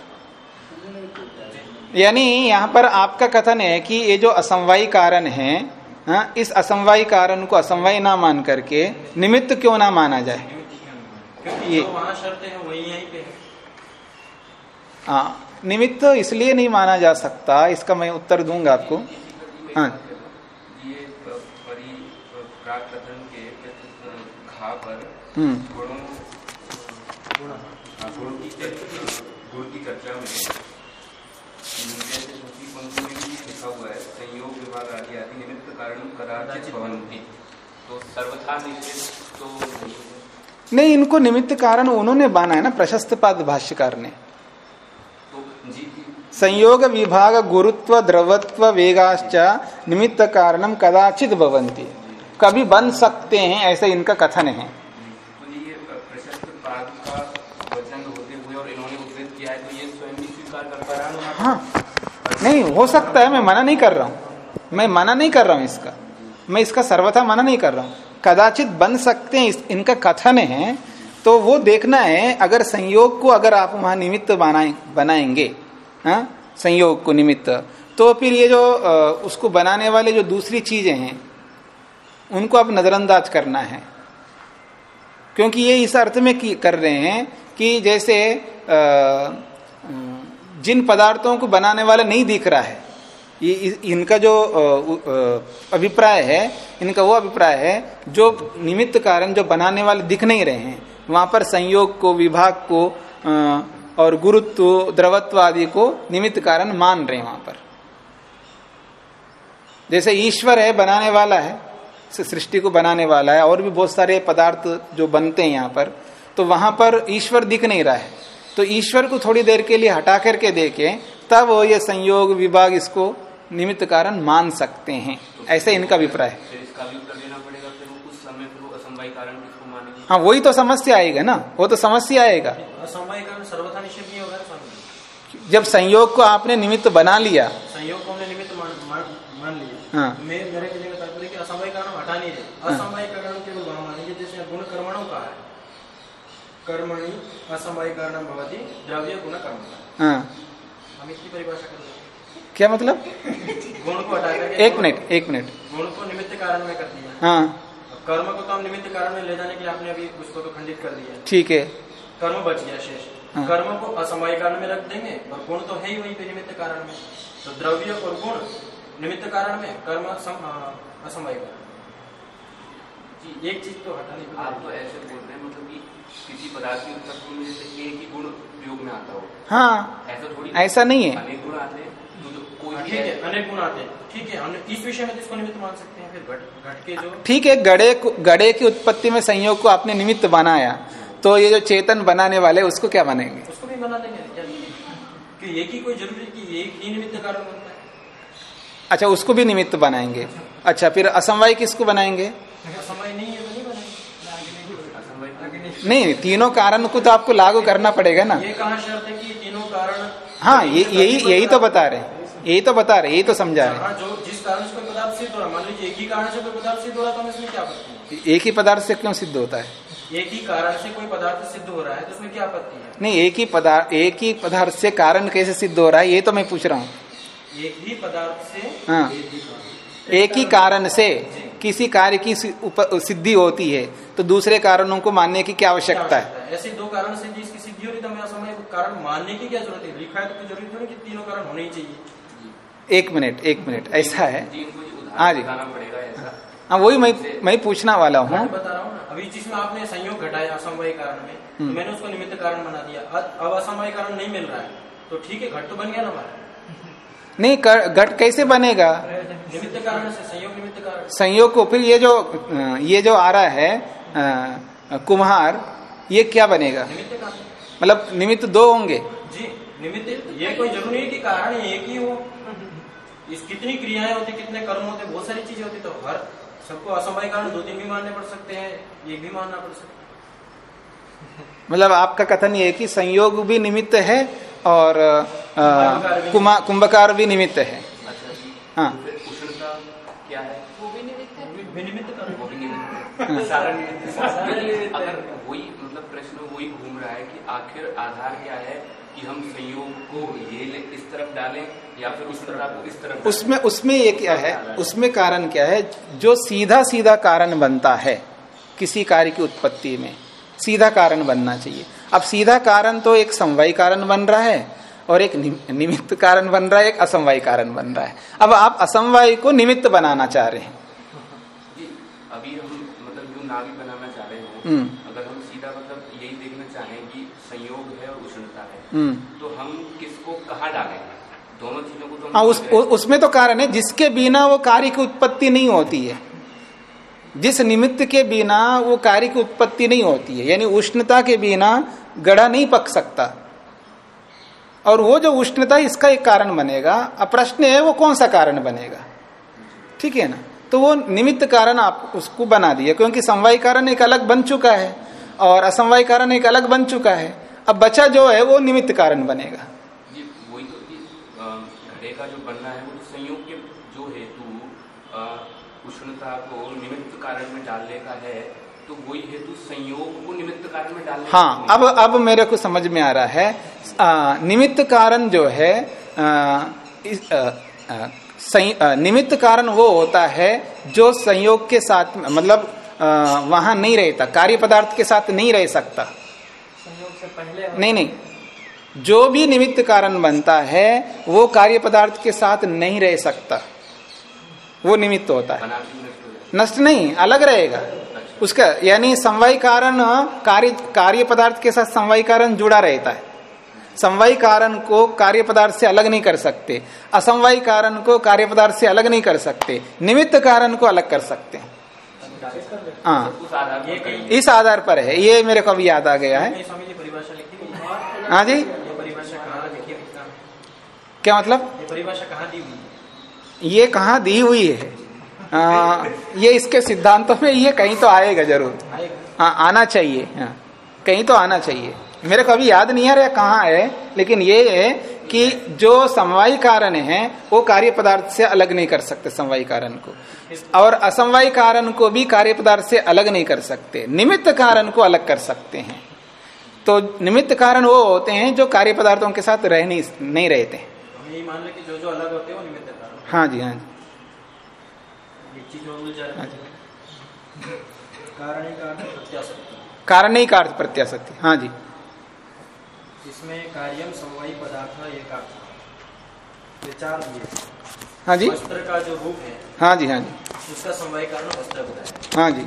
यानी यहाँ पर आपका कथन है कि ये जो असमवाय कारण है हाँ, इस असमवाय कारण को असमवाय ना मान करके निमित्त क्यों ना माना जाए? ये- हैं निमित्त इसलिए नहीं माना जा सकता इसका मैं उत्तर दूँगा आपको। हाँ। हम्म। गुणों हाँ, गुण में जैसे दूसरी पंक्ति में भी लिखा हुआ है संयोग विभाग आदि आदि निमित्त कारण कदाचित भवंती तो सर्वथा निश्चित तो नहीं नहीं इनको निमित्त कारण उन्होंने बाना है ना प्रशस्त पाद भाष्यकार ने। तो संयोग विभाग गुरुत्व द्रवत्व वेगाश्च निमित्त कारणम कदाचित भवंती कभी बन सकते हैं ऐसे इनका कथन है तो ये प्रशस्त पाद का वचन होते हुए और इन्होंने उद्धृत किया है तो ये स्वयं भी स्वीकार कर पा रहा है। नहीं हो सकता है मैं मना नहीं कर रहा हूँ। मैं मना नहीं कर रहा हूँ इसका। मैं इसका सर्वथा मना नहीं कर रहा हूँ। कदाचित बन सकते हैं इनका कथन है तो वो देखना है अगर संयोग को अगर आप वहाँ निमित्त बनाए बनाएँगे हाँ संयोग को निमित्त तो फिर ये जो उसको बनाने वाले जो दूसरी चीज़ें हैं उनको आप नजरअंदाज करना है। क्योंकि ये इस अर्थ में कर रहे हैं कि जैसे अ, जिन पदार्थों को बनाने वाला नहीं दिख रहा है, ये इनका जो अभिप्राय है, इनका वो अभिप्राय है, जो निमित्त कारण जो बनाने वाले दिख नहीं रहे हैं, वहाँ पर संयोग को, विभाग को और गुरुत्व, द्रवत्व आदि को निमित्त कारण मान रहे हैं वहाँ पर। जैसे ईश्वर है, बनाने वाला है सृष्टि को बनाने वाला है, और भी बहुत सारे पदार्थ जो बनते हैं यहाँ पर तो वहाँ पर ईश्वर दिख नहीं रहा है। तो ईश्वर को थोड़ी देर के लिए हटा करके देखें तब वो ये संयोग विभाग इसको निमित्त कारण मान सकते हैं। तो ऐसे इनका अभिप्राय है। हाँ वही तो समस्या आएगा ना वो तो समस्या आएगा। जब संयोग को आपने निमित्त बना लिया। संयोग को हमने निमित्त मान मान, मान लिया। हाँ। मैं मेरे कहने का तात्पर्य कि असमवाय कारण हटा नहीं रहे। असमवाय कारण केवल वहाँ मानेंगे जैसे गुण कर्मणों का है। कर्मणि भवती द्रव्य गुण कर्म हाँ। हम इसकी परिभाषा कर दें क्या मतलब? गुण को हटा करके एक मिनट एक मिनट। गुण को निमित्त कारण में कर दिया। हाँ। कर्म को तो हम निमित्त कारण में ले जाने के लिए आपने अभी उसको तो खंडित कर दिया। ठीक है। कर्म बच गया शेष। हाँ। कर्म को असमय कारण में रख देंगे और गुण तो है ही वही पे निमित्त कारण में। तो द्रव्य और गुण निमित्त कारण में कर्म असमय कारण जी एक चीज़ तो हटा नहीं आप तो ऐसे बोल हैं किसी पदार्थ की उत्पत्ति में जैसे एक ही गुण प्रयोग में आता हो। हाँ ऐसा थोड़ी ऐसा नहीं है। अनेक गुण आते हैं तो जो कोई हाँ, भी ठीक है है। अनेक गुण आते हैं। ठीक है हमने इस विषय में तो इसको निमित्त मान सकते हैं। फिर घट घट के जो ठीक है गड़े गड़े की उत्पत्ति में संयोग को आपने निमित्त बनाया। तो ये जो चेतन बनाने वाले उसको क्या बनेंगे? उसको भी बना देंगे। कि एक ही कोई ज़रूरी कि एक ही निमित्त कारण बनता है। अच्छा उसको भी निमित्त बनाएँगे। अच्छा फिर असमवाय किसको बनाएँगे? समय नहीं है तो नहीं बनेगा असमवाय नहीं तीनों कारण को तो आपको लागू करना पड़ेगा ना। ये कहाँ शर्त है कि तीनों कारण हाँ ये यही यही तो बता रहे यही तो बता रहे यही तो समझा रहे हाँ। जो जिस कारण से कोई पदार्थ सिद्ध हो रहा है मान लीजिए एक ही कारण से कोई पदार्थ सिद्ध हो रहा तो हम इसमें क्या आपत्ति एक ही पदार्थ से क्यों सिद्ध होता है? है एक ही कारण से कोई पदार्थ सिद्ध हो रहा है तो उसमें क्या आपत्ति है? नहीं एक ही पदार्थ एक ही पदार्थ से कारण कैसे सिद्ध हो रहा है ये तो मैं पूछ रहा हूँ। एक ही पदार्थ से हाँ। एक ही कारण। से। किसी कार्य की सिद्धि होती है तो दूसरे कारणों को मानने की क्या आवश्यकता है? ऐसे दो कारण से जिसकी सिद्धि हो रही तो हमें असमय कारण मानने की क्या ज़रूरत है? लिखा है तो ज़रूरी थोड़ी कि तीनों कारण होने ही चाहिए। एक मिनट एक मिनट ऐसा है? हाँ जी। बताना पड़ेगा ऐसा। हाँ वही मैं मैं पूछना वाला हूँ। मैं बता रहा अभी जिसमें आपने संयोग घटाया असमवाय कारण में तो हम्म। मैंने उसको निमित्त कारण बना दिया। अब अब असमवाय कारण नहीं मिल रहा है तो ठीक है घट तो बन गया ना हमारा। नहीं कर- घट कैसे बनेगा? संयोग को फिर ये जो ये जो आ रहा है अ, कुम्हार ये क्या बनेगा? मतलब निमित्त दो होंगे। जी निमित्त ये कोई ज़रूरी है कि कारण एक ही हो? इस कितनी क्रियाएँ होती कितने कर्म होते बहुत सारी चीज़ें होती तो हर सबको असमवाय कारण दो तीन भी मानने पड़ सकते हैं एक भी मानना पड़ सकता मतलब आपका कथन ये है कि संयोग भी निमित्त है और कुमा, कुंभकार भी निमित्त है। हाँ। अगर वही मतलब प्रश्न वही घूम रहा है कि आखिर आधार क्या है कि हम संयोग को ये इस तरफ़ डालें या फिर उस तरफ़ इस तरफ़ उसमें उसमें ये क्या है? उसमें कारण क्या है? जो सीधा सीधा कारण बनता है, किसी कार्य की उत्पत्ति में, सीधा कारण बनना चाहिए। अब सीधा कारण तो एक समवाय कारण बन रहा है और एक निमित्त कारण बन रहा है एक असमवाय कारण बन रहा है। अब आप असमवाय को निमित्त बनाना चाह रहे हैं। अभी हम मतलब ना भी बनाना चाह रहे हो हम्म। अगर हम सीधा मतलब यही देखना चाहें कि संयोग है और उष्णता है हम्म। तो हम किसको कहाँ डालें दोनों चीज़ों को तो हाँ उस उसमें तो कारण है जिसके बिना वो कार्य की उत्पत्ति नहीं होती है। जिस निमित्त के बिना वो कार्य की उत्पत्ति नहीं होती है यानी उष्णता के बिना गड़ा नहीं पक सकता। और वो जो उष्णता, इसका एक कारण बनेगा। अब प्रश्न है, वो कौन सा कारण बनेगा? ठीक है ना? तो वो निमित्त कारण आप उसको बना दिए क्योंकि समवाय कारण एक अलग बन चुका है, और असमवाय कारण एक अलग बन चुका है। अब बचा जो है, वो निमित्त कारण बनेगा। तो हेतु उष्णता को निमित्त कारण में डालने का है तो वही हेतु संयोग को निमित्त कारण में डालने का हाँ। अब अब मेरे को समझ में आ रहा है आ, निमित्त कारण जो है आ, इस, आ, आ, निमित्त कारण वो होता है जो संयोग के साथ मतलब वहाँ नहीं रहता कार्य पदार्थ के साथ नहीं रह सकता। संयोग से पहले नहीं नहीं जो भी निमित्त कारण बनता है वो कार्य पदार्थ के साथ नहीं रह सकता। वो निमित्त होता है। नष्ट नहीं अलग रहेगा। उसका, यानी समवाय कारण कार्य कार्य पदार्थ के साथ समवाय कारण जुड़ा रहता है। समवाय कारण को कार्य पदार्थ से अलग नहीं कर सकते। असमवाय कारण को कार्य पदार्थ से अलग नहीं कर सकते। निमित्त कारण को अलग कर सकते हैं। हाँ। इस आधार पर है। ये मेरे को अभी याद आ गया है। है जी? क्या मतलब? ये कहाँ दी हुई है? आ, ये इसके सिद्धांतों में ये कहीं तो आएगा ज़रूर। हाँ आना चाहिए हाँ। कहीं तो आना चाहिए। मेरे को अभी याद नहीं आ रहा कहाँ है लेकिन ये है कि जो समवायी कारण है वो कार्य पदार्थ से अलग नहीं कर सकते समवायी कारण को। और असमवायी कारण को भी कार्य पदार्थ से अलग नहीं कर सकते। निमित्त कारण को अलग कर सकते हैं। तो निमित्त कारण वो होते हैं जो कार्य पदार्थों के साथ रह नहीं नहीं रहते। हम मान लें कि जो जो अलग होते हैं वो निमित्त कारण। हाँ जी हाँ जी एक चीज़ और उलझा हाँ रही जी है कारण ही कार्य प्रत्याशक्ति। हाँ जी। इसमें कार्यम समवायी पदार्थ एक विचार दिए। हाँ जी। वस्त्र का जो रूप है हाँ जी हाँ जी। उसका समवाय कारण वस्त्र बताया हाँ। जी।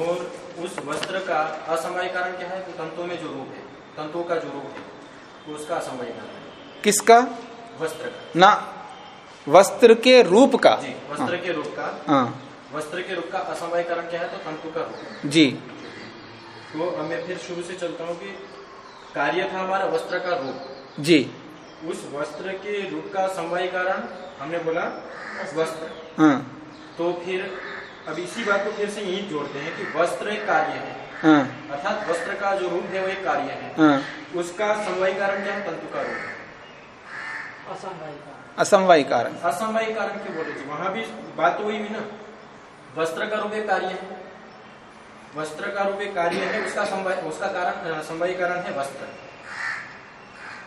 और उस वस्त्र का असमवाय कारण क्या है? कि तंतुओं में जो रूप है तंतुओं का जो रूप है उसका असमवाय कारण किसका? वस्त्र का। ना वस्त्र के रूप का। जी वस्त्र के रूप का। हाँ। वस्त्र के रूप का असमवाय कारण क्या है? तो तंतु का रूप। जी। तो अब मैं फिर शुरू से चलता हूँ कि कार्य था हमारा वस्त्र का रूप। जी। उस वस्त्र के रूप का समवाय कारण हमने बोला वस्त्र। हाँ। तो फिर अब इसी बात को फिर से यही जोड़ते हैं कि वस्त्र एक कार्य है। हाँ। अर्थात वस्त्र का जो रूप है वो एक कार्य है। हाँ। उसका कारण क्या है? तंतु का रूप। असमवाय का असमवाय कारण असमवाय कारण क्यों बोले जी वहाँ भी बात वही हुई ना? वस्त्र का रूप कार्य है। वस्त्र का रूप कार्य है उसका समवाय उसका कारण समवाय कारण है वस्त्र।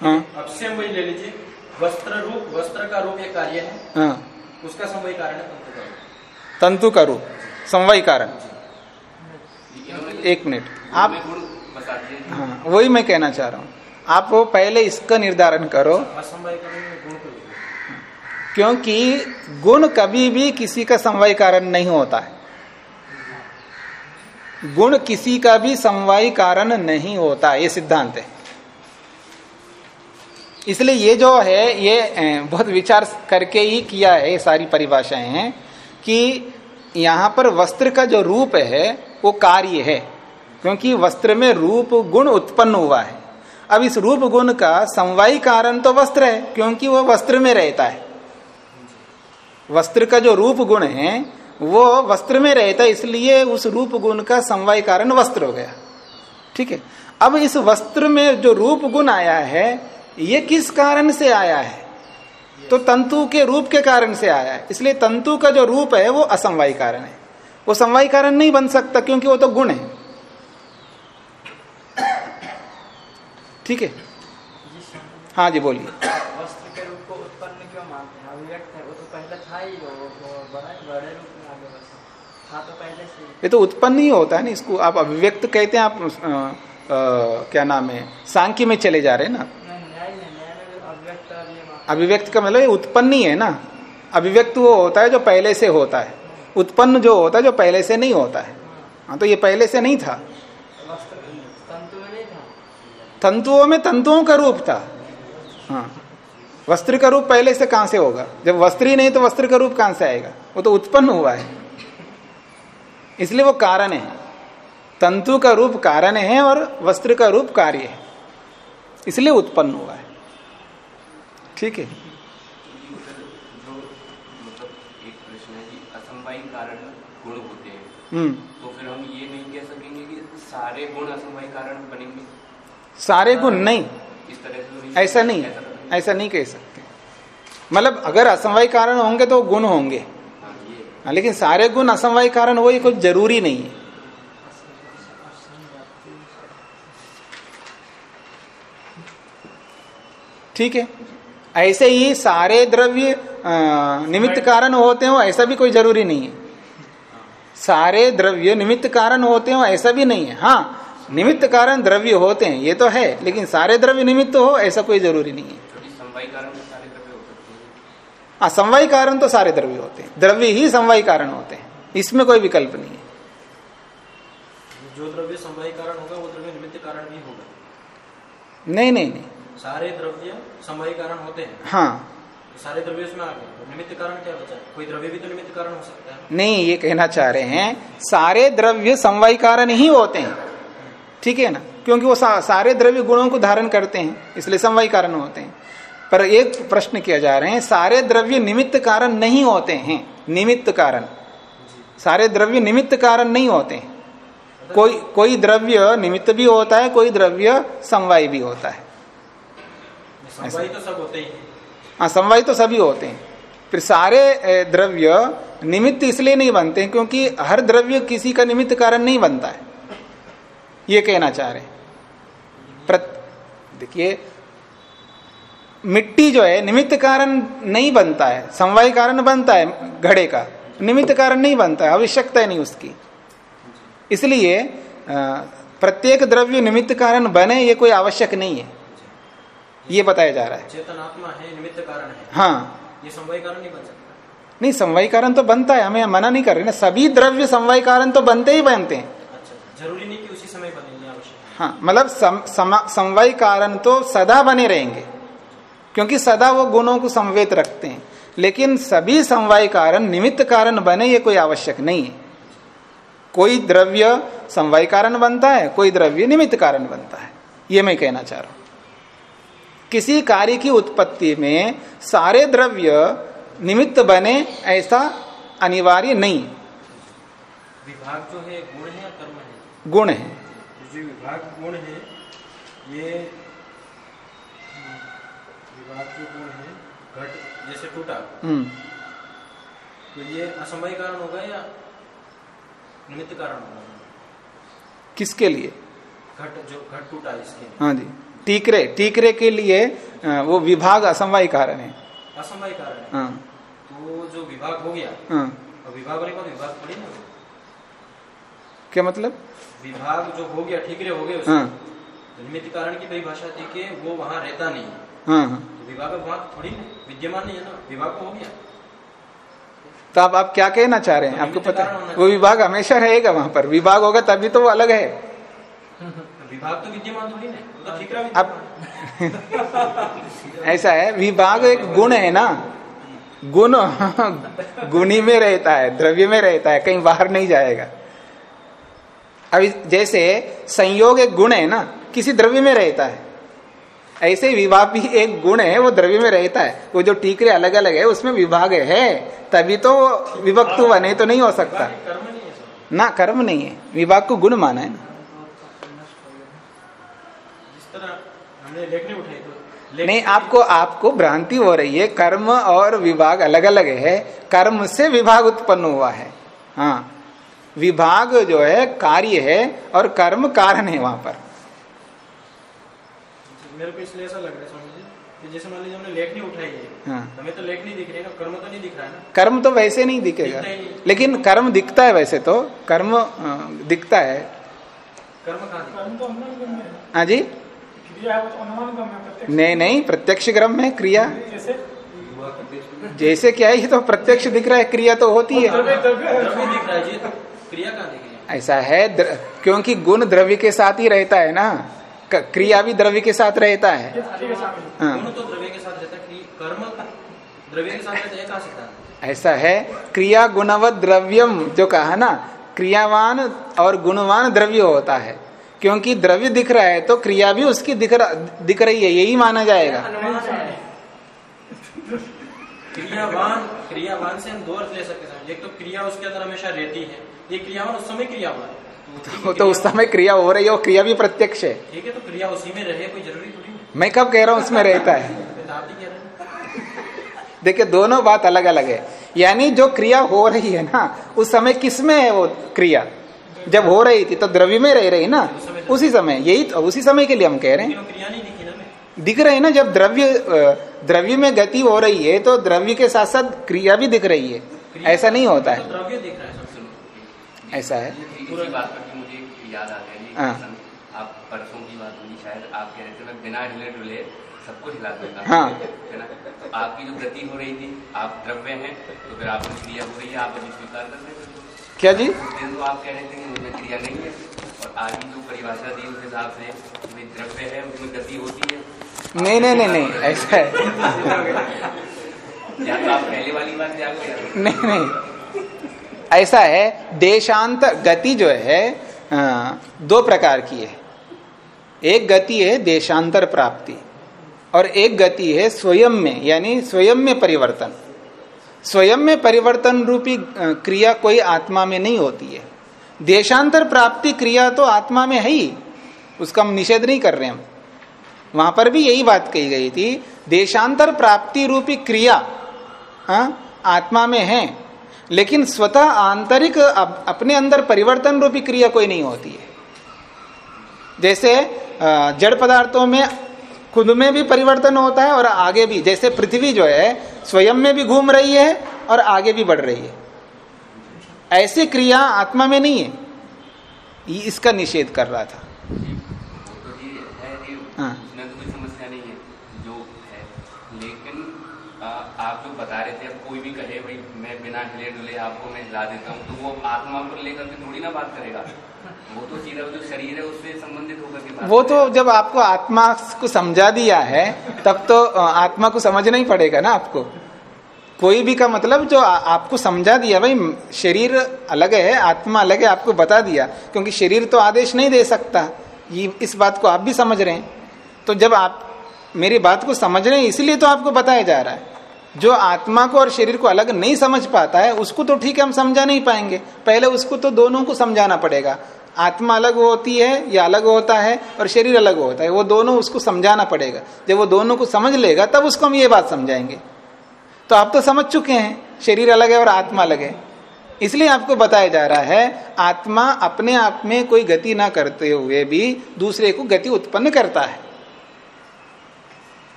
हाँ। अब से वही ले लीजिए। वस्त्र रूप वस्त्र का रूप एक कार्य है। हाँ। उसका समवाय कारण है तंतु का रूप। तंतु का रूप। समवाय कारण एक मिनट। आप हाँ वही मैं कहना चाह रहा हूँ। आप वो पहले इसका निर्धारण करो। असमवाय कारण क्योंकि गुण कभी भी किसी का समवाय कारण नहीं होता है। गुण किसी का भी समवाय कारण नहीं होता, ये सिद्धांत है। इसलिए ये जो है, ये बहुत विचार करके ही किया है ये सारी परिभाषाएँ हैं कि यहाँ पर वस्त्र का जो रूप है, वो कार्य है। क्योंकि वस्त्र में रूप गुण उत्पन्न हुआ है। अब इस रूप गुण का समवायी कारण तो वस्त्र है, क्योंकि वो वस्त्र में रहता है। वस्त्र का जो रूप गुण है, वो वस्त्र में रहता इसलिए उस रूप गुण का समवाय कारण वस्त्र हो गया। ठीक है? अब इस वस्त्र में जो रूप गुण आया है, ये किस कारण से आया है? तो तंतु के रूप के कारण से आया है। इसलिए तंतु का जो रूप है, वो असमवाय कारण है। वो समवाय कारण नहीं बन सकता, क्योंकि वो तो गुण है। ठीक है? हाँ जी, बोलिए वस्त्र के रूप को उत्पन्न क्यों मानते हैं अभिव्यक्त है वो तो पहले था ही वो वो बड़ा बड़े रूप में आगे बढ़ा था तो पहले से ये तो उत्पन्न ही होता है ना इसको। आप अभिव्यक्त कहते हैं आप अ, अ, क्या नाम है सांख्य में चले जा रहे हैं ना। नहीं अभिव्यक्त का मतलब उत्पन्न ही है ना। अभिव्यक्त वो होता है जो पहले से होता है। उत्पन्न जो होता है जो पहले से नहीं होता है। हाँ तो ये पहले से नहीं था। तंतुओं में तंतुओं का रूप था। हाँ वस्त्र का रूप पहले से कहाँ से होगा? जब वस्त्र ही नहीं तो वस्त्र का रूप कहाँ से आएगा? वो तो उत्पन्न हुआ है। इसलिए वो कारण है। तंतु का रूप कारण है और वस्त्र का रूप कार्य है। इसलिए उत्पन्न हुआ है। ठीक है। हम्म। तो फिर हम ये नहीं कह सकेंगे कि सारे गुण असमवाय कारण बनेंगे सारे गुण नहीं। इस तरह से ऐसा नहीं ऐसा नहीं कह सकते। मतलब अगर असमवाय कारण होंगे तो गुण होंगे। हाँ हाँ, लेकिन सारे गुण असमवाय कारण वही कुछ ज़रूरी नहीं है। ठीक है? ऐसे ही सारे द्रव्य निमित्त कारण होते हो ऐसा भी कोई ज़रूरी नहीं है। सारे द्रव्य निमित्त कारण होते हो ऐसा भी नहीं है। हाँ निमित्त कारण द्रव्य होते हैं ये तो है लेकिन सारे द्रव्य निमित्त हो ऐसा कोई ज़रूरी नहीं है। हो सकते हैं हाँ कारण तो सारे द्रव्य होते हैं। द्रव्य ही समवाय कारण होते हैं। इसमें कोई विकल्प नहीं है। जो द्रव्य समवाय कारण होगा वो द्रव्य निमित्त कारण भी होगा। नहीं नहीं नहीं। सारे द्रव्य समवाय कारण होते हैं। हाँ। तो सारे द्रव्य उसमें आ गए। तो निमित्त कारण क्या बचा? कोई द्रव्य भी तो निमित्त कारण हो सकता है। नहीं ये कहना चाह रहे हैं सारे द्रव्य समवाय कारण ही होते हैं। ठीक है ना? क्योंकि वो सा, सारे द्रव्य गुणों को धारण करते हैं इसलिए समवाय कारण होते हैं। पर एक प्रश्न किया जा रहे हैं सारे द्रव्य निमित्त कारण नहीं होते हैं। निमित्त कारण। सारे द्रव्य निमित्त कारण नहीं होते हैं। कोई कोई द्रव्य निमित्त भी होता है कोई द्रव्य समवाय भी होता है। समवाय तो सब होते ही समवाय तो सभी होते हैं। फिर सारे द्रव्य निमित्त इसलिए नहीं बनते हैं क्योंकि हर द्रव्य किसी का निमित्त कारण नहीं बनता है। ये कहना चाह रहे हैं। देखिए मिट्टी जो है निमित्त कारण नहीं बनता है समवाय कारण बनता है घड़े का निमित्त कारण नहीं बनता है आवश्यकता है नहीं उसकी। इसलिए प्रत्येक द्रव्य निमित्त कारण बने ये कोई आवश्यक नहीं है। ये बताया जा रहा है। चेतन आत्मा है निमित्त कारण है। हाँ। ये समवाय कारण नहीं बन सकता। नहीं समवाय कारण तो बनता है हमें मना नहीं कर रहे ना सभी द्रव्य समवाय कारण तो बनते ही बनते हैं। अच्छा ज़रूरी नहीं कि उसी समय बने हाँ मतलब सम, सम, समवाय कारण तो सदा बने रहेंगे। क्योंकि सदा वो गुणों को समवेत रखते हैं। लेकिन सभी समवाय कारण निमित्त कारण बने ये कोई आवश्यक नहीं है। कोई द्रव्य समवाय कारण बनता है कोई द्रव्य निमित्त कारण बनता है। ये मैं कहना चाह रहा हूँ। किसी कार्य की उत्पत्ति में सारे द्रव्य निमित्त बने ऐसा अनिवार्य नहीं। विभाग जो है गुण है कर्म है? गुण है। जो विभाग गुण है ये गुण है घट जैसे टूटा। हम्म। तो ये असमय कारण होगा या निमित्त कारण होगा? किसके लिए? घट जो घट टूटा इसके हाँ जी। टीकरे टीकरे के लिए वो विभाग असमवाय कारण है। असमय कारण है। हाँ। तो जो विभाग हो गया हाँ। और विभाग के बाद विभाग थोड़ी ना क्या मतलब? विभाग जो हो गया ठीकरे हो गए हाँ। तो निमित्त कारण की परिभाषा थी कि वो वहाँ रहता नहीं। है। तो विभाग अब थोड़ी विद्यमान नहीं है ना विभाग तो हो गया। तो अब आप क्या कहना चाह रहे हैं? तो आपको पता है वो विभाग हमेशा रहेगा वहाँ पर। विभाग होगा तभी तो वो अलग है। विभाग तो विद्यमान थोड़ी ना तो अब <laughs> ऐसा है विभाग एक गुण है ना। गुण गुणी में रहता है द्रव्य में रहता है कहीं बाहर नहीं जाएगा। अभी जैसे संयोग एक गुण है ना किसी द्रव्य में रहता है। ऐसे विभाग भी एक गुण है वो द्रव्य में रहता है। वो जो टीकरे अलग अलग है उसमें विभाग है। तभी तो विभक्त हुआ नहीं तो नहीं हो सकता। ना कर्म नहीं है। विभाग को गुण माना है ना। तो नहीं आपको आपको भ्रांति हो रही है। कर्म और विभाग अलग अलग है। कर्म से विभाग उत्पन्न हुआ है। हाँ। विभाग जो है कार्य है और कर्म कारण है वहाँ पर। मेरे को इसलिए ऐसा लग रहा है स्वामी जी कि जैसे मान लीजिए हमने लेखनी उठाई है हाँ। हमें तो लेख नहीं दिख रही है ना कर्म तो नहीं दिख रहा है ना? कर्म तो वैसे नहीं दिखेगा। नहीं। लेकिन कर्म दिखता है वैसे तो कर्म दिखता है। कर्म कहाँ है? तो हमने भी करना है। हाँ जी? क्रिया है वो तो अनुमान गम प्रत्यक्ष। नहीं नहीं प्रत्यक्ष क्रम में क्रिया। जैसे? जैसे क्या है ये तो प्रत्यक्ष दिख रहा है क्रिया तो होती है। द्रव्य द्रव्य द्रव्य दिख रहा जी क्रिया कहाँ दिख रही है? ऐसा है क्योंकि गुण द्रव्य के साथ ही रहता है ना। क्रिया भी द्रव्य के साथ रहता है। है। हाँ। तो है है ऐसा है क्रिया गुणवत द्रव्यम जो कहा ना क्रियावान और गुणवान द्रव्य होता है। क्योंकि द्रव्य दिख रहा है तो क्रिया भी उसकी दिख रहा दिख रही है यही माना जाएगा। क्रियावान क्रियावान से हम दो अर्थ ले सकते हैं। एक तो क्रिया उसके अंदर हमेशा रहती है। ये क्रियावान उस समय क्रियावान तो वो तो उस समय क्रिया हो रही है वो क्रिया भी प्रत्यक्ष है। ठीक है तो क्रिया उसी में रहे कोई ज़रूरी थोड़ी मैं कब कह रहा हूँ उसमें रहता है? देखिए दोनों बात अलग अलग है। यानी जो क्रिया हो रही है ना उस समय किसमें है वो क्रिया? जब हो रही थी तो द्रव्य में रह रही ना? उसी समय। यही तो उसी समय के लिए हम कह रहे हैं। दिखी रहे हैं ना जब द्रव्य द्रव्य में गति हो रही है तो द्रव्य के साथ साथ क्रिया भी दिख रही है। ऐसा नहीं होता तो है। ऐसा है। इसी बात पर कि मुझे याद आ गया हाँ। आप परसों की बात हुई शायद आप कह रहे थे मैं बिना हिले डुले सबको हिला दूँगा। हाँ। है ना? तो आपकी जो गति हो रही थी आप द्रव्य हैं तो फिर आपकी क्रिया हो रही है आप अभी स्वीकार कर रहे थे क्या जी? दिन तो आप कह रहे थे कि मुझमें क्रिया नहीं है और आज आगे जो परिभाषा दी उस हिसाब से कि द्रव्य है उसमें गति होती है। नहीं नहीं नहीं नहीं ऐसा है। <laughs> या तो आप पहले वाली बात याद नहीं नहीं। ऐसा है देशांतर गति जो है दो प्रकार की है। एक गति है देशांतर प्राप्ति और एक गति है स्वयं में यानी स्वयं में परिवर्तन। स्वयं में परिवर्तन रूपी क्रिया कोई आत्मा में नहीं होती है। देशांतर प्राप्ति क्रिया तो आत्मा में है ही उसका हम निषेध नहीं कर रहे हम। वहाँ पर भी यही बात कही गई थी देशांतर प्राप्ति रूपी क्रिया हाँ, आत्मा में है। लेकिन स्वतः आंतरिक अप, अपने अंदर परिवर्तन रूपी क्रिया कोई नहीं होती है। जैसे जड़ पदार्थों में खुद में भी परिवर्तन होता है और आगे भी जैसे पृथ्वी जो है स्वयं में भी घूम रही है और आगे भी बढ़ रही है। ऐसी क्रिया आत्मा में नहीं है। इसका निषेध कर रहा था। है। आप जो बता रहे थे कोई भी कहे भाई बिना हिले डुले आपको मैं हिला देता हूँ तो वो आत्मा को लेकर के थोड़ी ना बात करेगा। वो तो सीधा जो शरीर है उससे संबंधित होकर के वो तो जब आपको आत्मा को समझा दिया है तब तो आत्मा को समझना ही पड़ेगा ना आपको। कोई भी का मतलब जो आ, आपको समझा दिया भाई शरीर अलग है आत्मा अलग है आपको बता दिया क्योंकि शरीर तो आदेश नहीं दे सकता। ये इस बात को आप भी समझ रहे हैं। तो जब आप मेरी बात को समझ रहे हैं इसलिए तो आपको बताया जा रहा है। जो आत्मा को और शरीर को अलग नहीं समझ पाता है, उसको तो ठीक है, हम समझा नहीं पाएँगे। पहले उसको तो दोनों को समझाना पड़ेगा। आत्मा अलग होती है या अलग होता है और शरीर अलग होता है, वो दोनों उसको समझाना पड़ेगा। जब वो दोनों को समझ लेगा, तब उसको हम ये बात समझाएँगे। तो आप तो समझ चुके हैं, शरीर अलग है और आत्मा अलग है। इसलिए आपको बताया जा रहा है, आत्मा अपने आप में कोई गति ना करते हुए भी दूसरे को गति उत्पन्न करता है।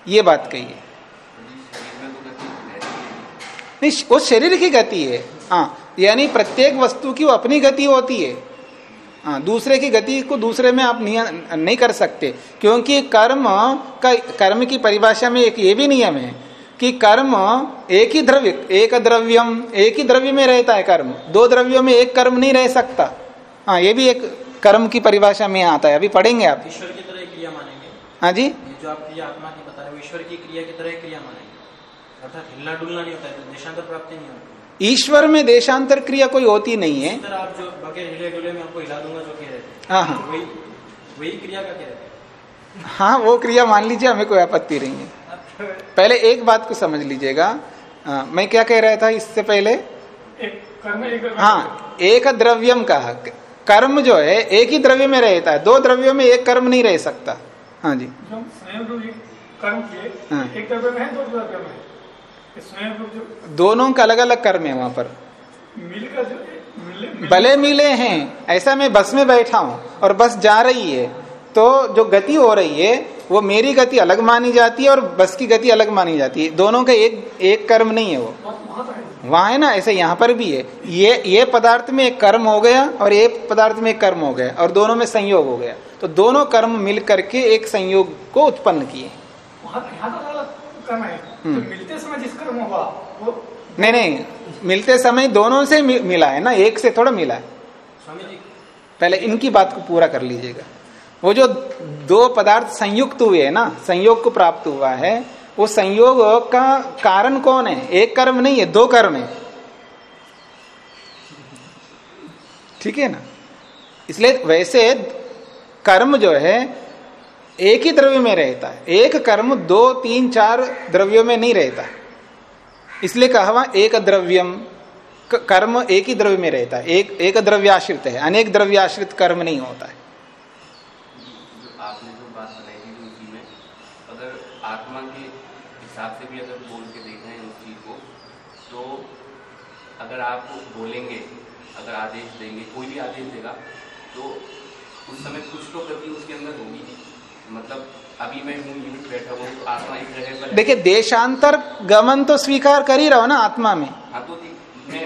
ये बात कही है शरीर में तो गति रहती है नहीं वो शरीर की गति है। हाँ यानी प्रत्येक वस्तु की वो अपनी गति होती है। हाँ दूसरे की गति को दूसरे में आप नहीं कर सकते। क्योंकि कर्म का कर्म की परिभाषा में एक ये भी नियम है कि कर्म एक ही द्रव्य एक द्रव्यम एक ही द्रव्य में रहता है कर्म। दो द्रव्यों में एक कर्म नहीं रह सकता। हाँ ये भी एक कर्म की परिभाषा में आता है। अभी पढ़ेंगे आप। ईश्वर की तरह क्रिया मानेंगे? हाँ जी? जो आप क्रिया आत्मा की बता रहे हो ईश्वर की क्रिया की तरह क्रिया मानेंगे। अर्थात हिलना डुलना नहीं होता है तो देशांतर प्राप्ति नहीं होती ईश्वर में देशांतर क्रिया कोई होती नहीं है। आप जो बगैर हिले डुले में आपको हिला दूँगा जो कह रहे थे हाँ हाँ। वही वही क्रिया का कह रहे थे? हाँ वो क्रिया मान लीजिए हमें कोई आपत्ति नहीं है। पहले एक बात को समझ लीजिएगा। मैं क्या कह रहा था इससे पहले? एक एक हाँ एक द्रव्यम का कर्म जो है एक ही द्रव्य में रहता है। दो द्रव्यों में एक कर्म नहीं रह सकता। हाँ जी। कर्म किए हाँ। एक द्रव्य में है दो द्रव्य में दोनों का अलग अलग कर्म है वहाँ पर। मिले भले मिले हैं ऐसा मैं बस में बैठा हूँ और बस जा रही है तो जो गति हो रही है वो मेरी गति अलग मानी जाती है और बस की गति अलग मानी जाती है। दोनों का एक एक कर्म नहीं है वो। वहाँ है। ना ऐसे यहाँ पर भी है। ये ये पदार्थ में एक कर्म हो गया और ये पदार्थ में एक कर्म हो गया और दोनों में संयोग हो गया। तो दोनों कर्म मिल करके एक संयोग को उत्पन्न किए। तो हम्म। मिलते समय जिस कर्म हुआ वो नहीं नहीं मिलते समय दोनों से मिला है ना एक से थोड़ा मिला है। स्वामी जी। पहले इनकी बात को पूरा कर लीजिएगा। वो जो दो पदार्थ संयुक्त हुए है ना संयोग को प्राप्त हुआ है वो संयोग का कारण कौन है? एक कर्म नहीं है दो कर्म है। ठीक है ना? इसलिए वैसे कर्म जो है एक ही द्रव्य में रहता है। एक कर्म दो, तीन, चार द्रव्यों में नहीं रहता इसलिए कहा एक द्रव्यम कर्म एक ही द्रव्य में रहता है। एक एक द्रव्याश्रित है। अनेक द्रव्याश्रित कर्म नहीं होता है। आपने जो बात बताई थी उसी में, अगर आत्मा के हिसाब से भी अगर बोल के देख उस चीज़ को तो अगर आप बोलेंगे, अगर आदेश देंगे, कोई भी आदेश देगा तो उस समय कुछ तो गति उसके अंदर होगी। मतलब अभी मैं हूँ बैठा हुआ हूँ तो आत्मा इस जगह पर देखिए देशांतर गमन तो स्वीकार कर ही रहो ना आत्मा में। हाँ तो मैं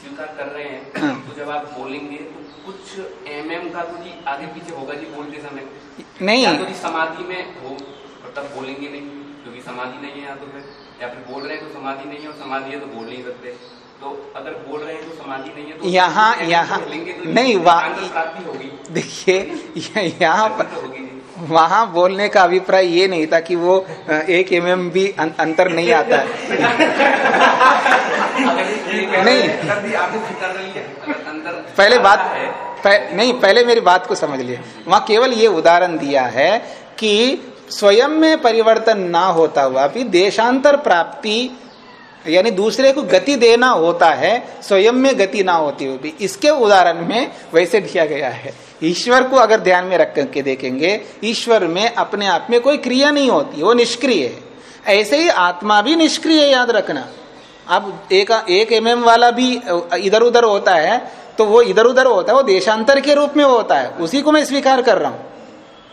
स्वीकार कर रहे हैं। हाँ। तो जब आप बोलेंगे तो कुछ एम एम का तो जी आगे पीछे होगा जी बोलते समय। नहीं। या तो जी समाधि में हो मतलब बोलेंगे नहीं क्योंकि समाधि नहीं है या तो फिर। या फिर बोल रहे हैं तो समाधि नहीं है और समाधि है तो बोल नहीं सकते। तो अगर बोल रहे हैं तो समाधि नहीं है तो यहाँ- यहाँ- तो नहीं, देखिए यहाँ पर वहाँ बोलने का अभिप्राय ये नहीं था कि वो एक एम एम भी अंतर नहीं आता। है नहीं। पहले बात नहीं, पहले मेरी बात को समझ लिए। वहाँ केवल ये उदाहरण दिया है कि स्वयं में परिवर्तन ना होता हुआ भी देशांतर प्राप्ति, यानी दूसरे को गति देना होता है, स्वयं में गति ना होती हुई भी। इसके उदाहरण में वैसे दिया गया है। ईश्वर को अगर ध्यान में रख के देखेंगे ईश्वर में अपने आप में कोई क्रिया नहीं होती वो निष्क्रिय है। ऐसे ही आत्मा भी निष्क्रिय है याद रखना। अब एक एक एम एम वाला भी इधर उधर होता है तो वो इधर उधर होता है वो देशांतर के रूप में होता है उसी को मैं स्वीकार कर रहा हूँ।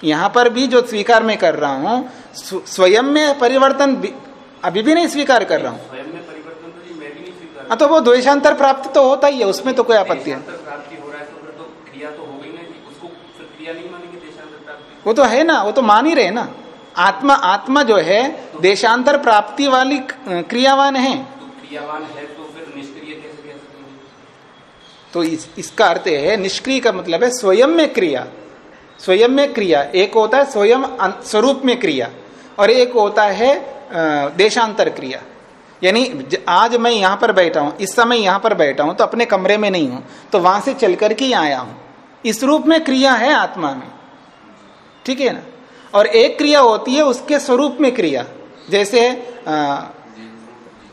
यहाँ पर भी जो स्वीकार मैं कर रहा हूँ स्वयं में परिवर्तन अभी भी नहीं स्वीकार कर रहा हूँ। तो हाँ, तो वो द्वेषांतर प्राप्त तो होता ही है उसमें तो कोई आपत्ति है तो फिर तो क्रिया तो हो गई ना जी उसको फिर क्रिया नहीं मानेंगे देशांतर प्राप्ति वो तो है ना वो तो मान ही रहे ना। आत्मा आत्मा जो है देशांतर प्राप्ति वाली क्रियावान है। तो क्रियावान है तो फिर निष्क्रिय कैसे कह सकेंगे तो इस, इसका अर्थ है निष्क्रिय का मतलब है स्वयं में क्रिया। स्वयं में क्रिया एक होता है स्वयं स्वरूप में क्रिया और एक होता है देशांतर क्रिया। यानी आज मैं यहाँ पर बैठा हूँ इस समय यहाँ पर बैठा हूँ तो अपने कमरे में नहीं हूँ तो वहाँ से चल करके यहाँ आया हूँ। इस रूप में क्रिया है आत्मा में। ठीक है ना? और एक क्रिया होती है उसके स्वरूप में क्रिया। जैसे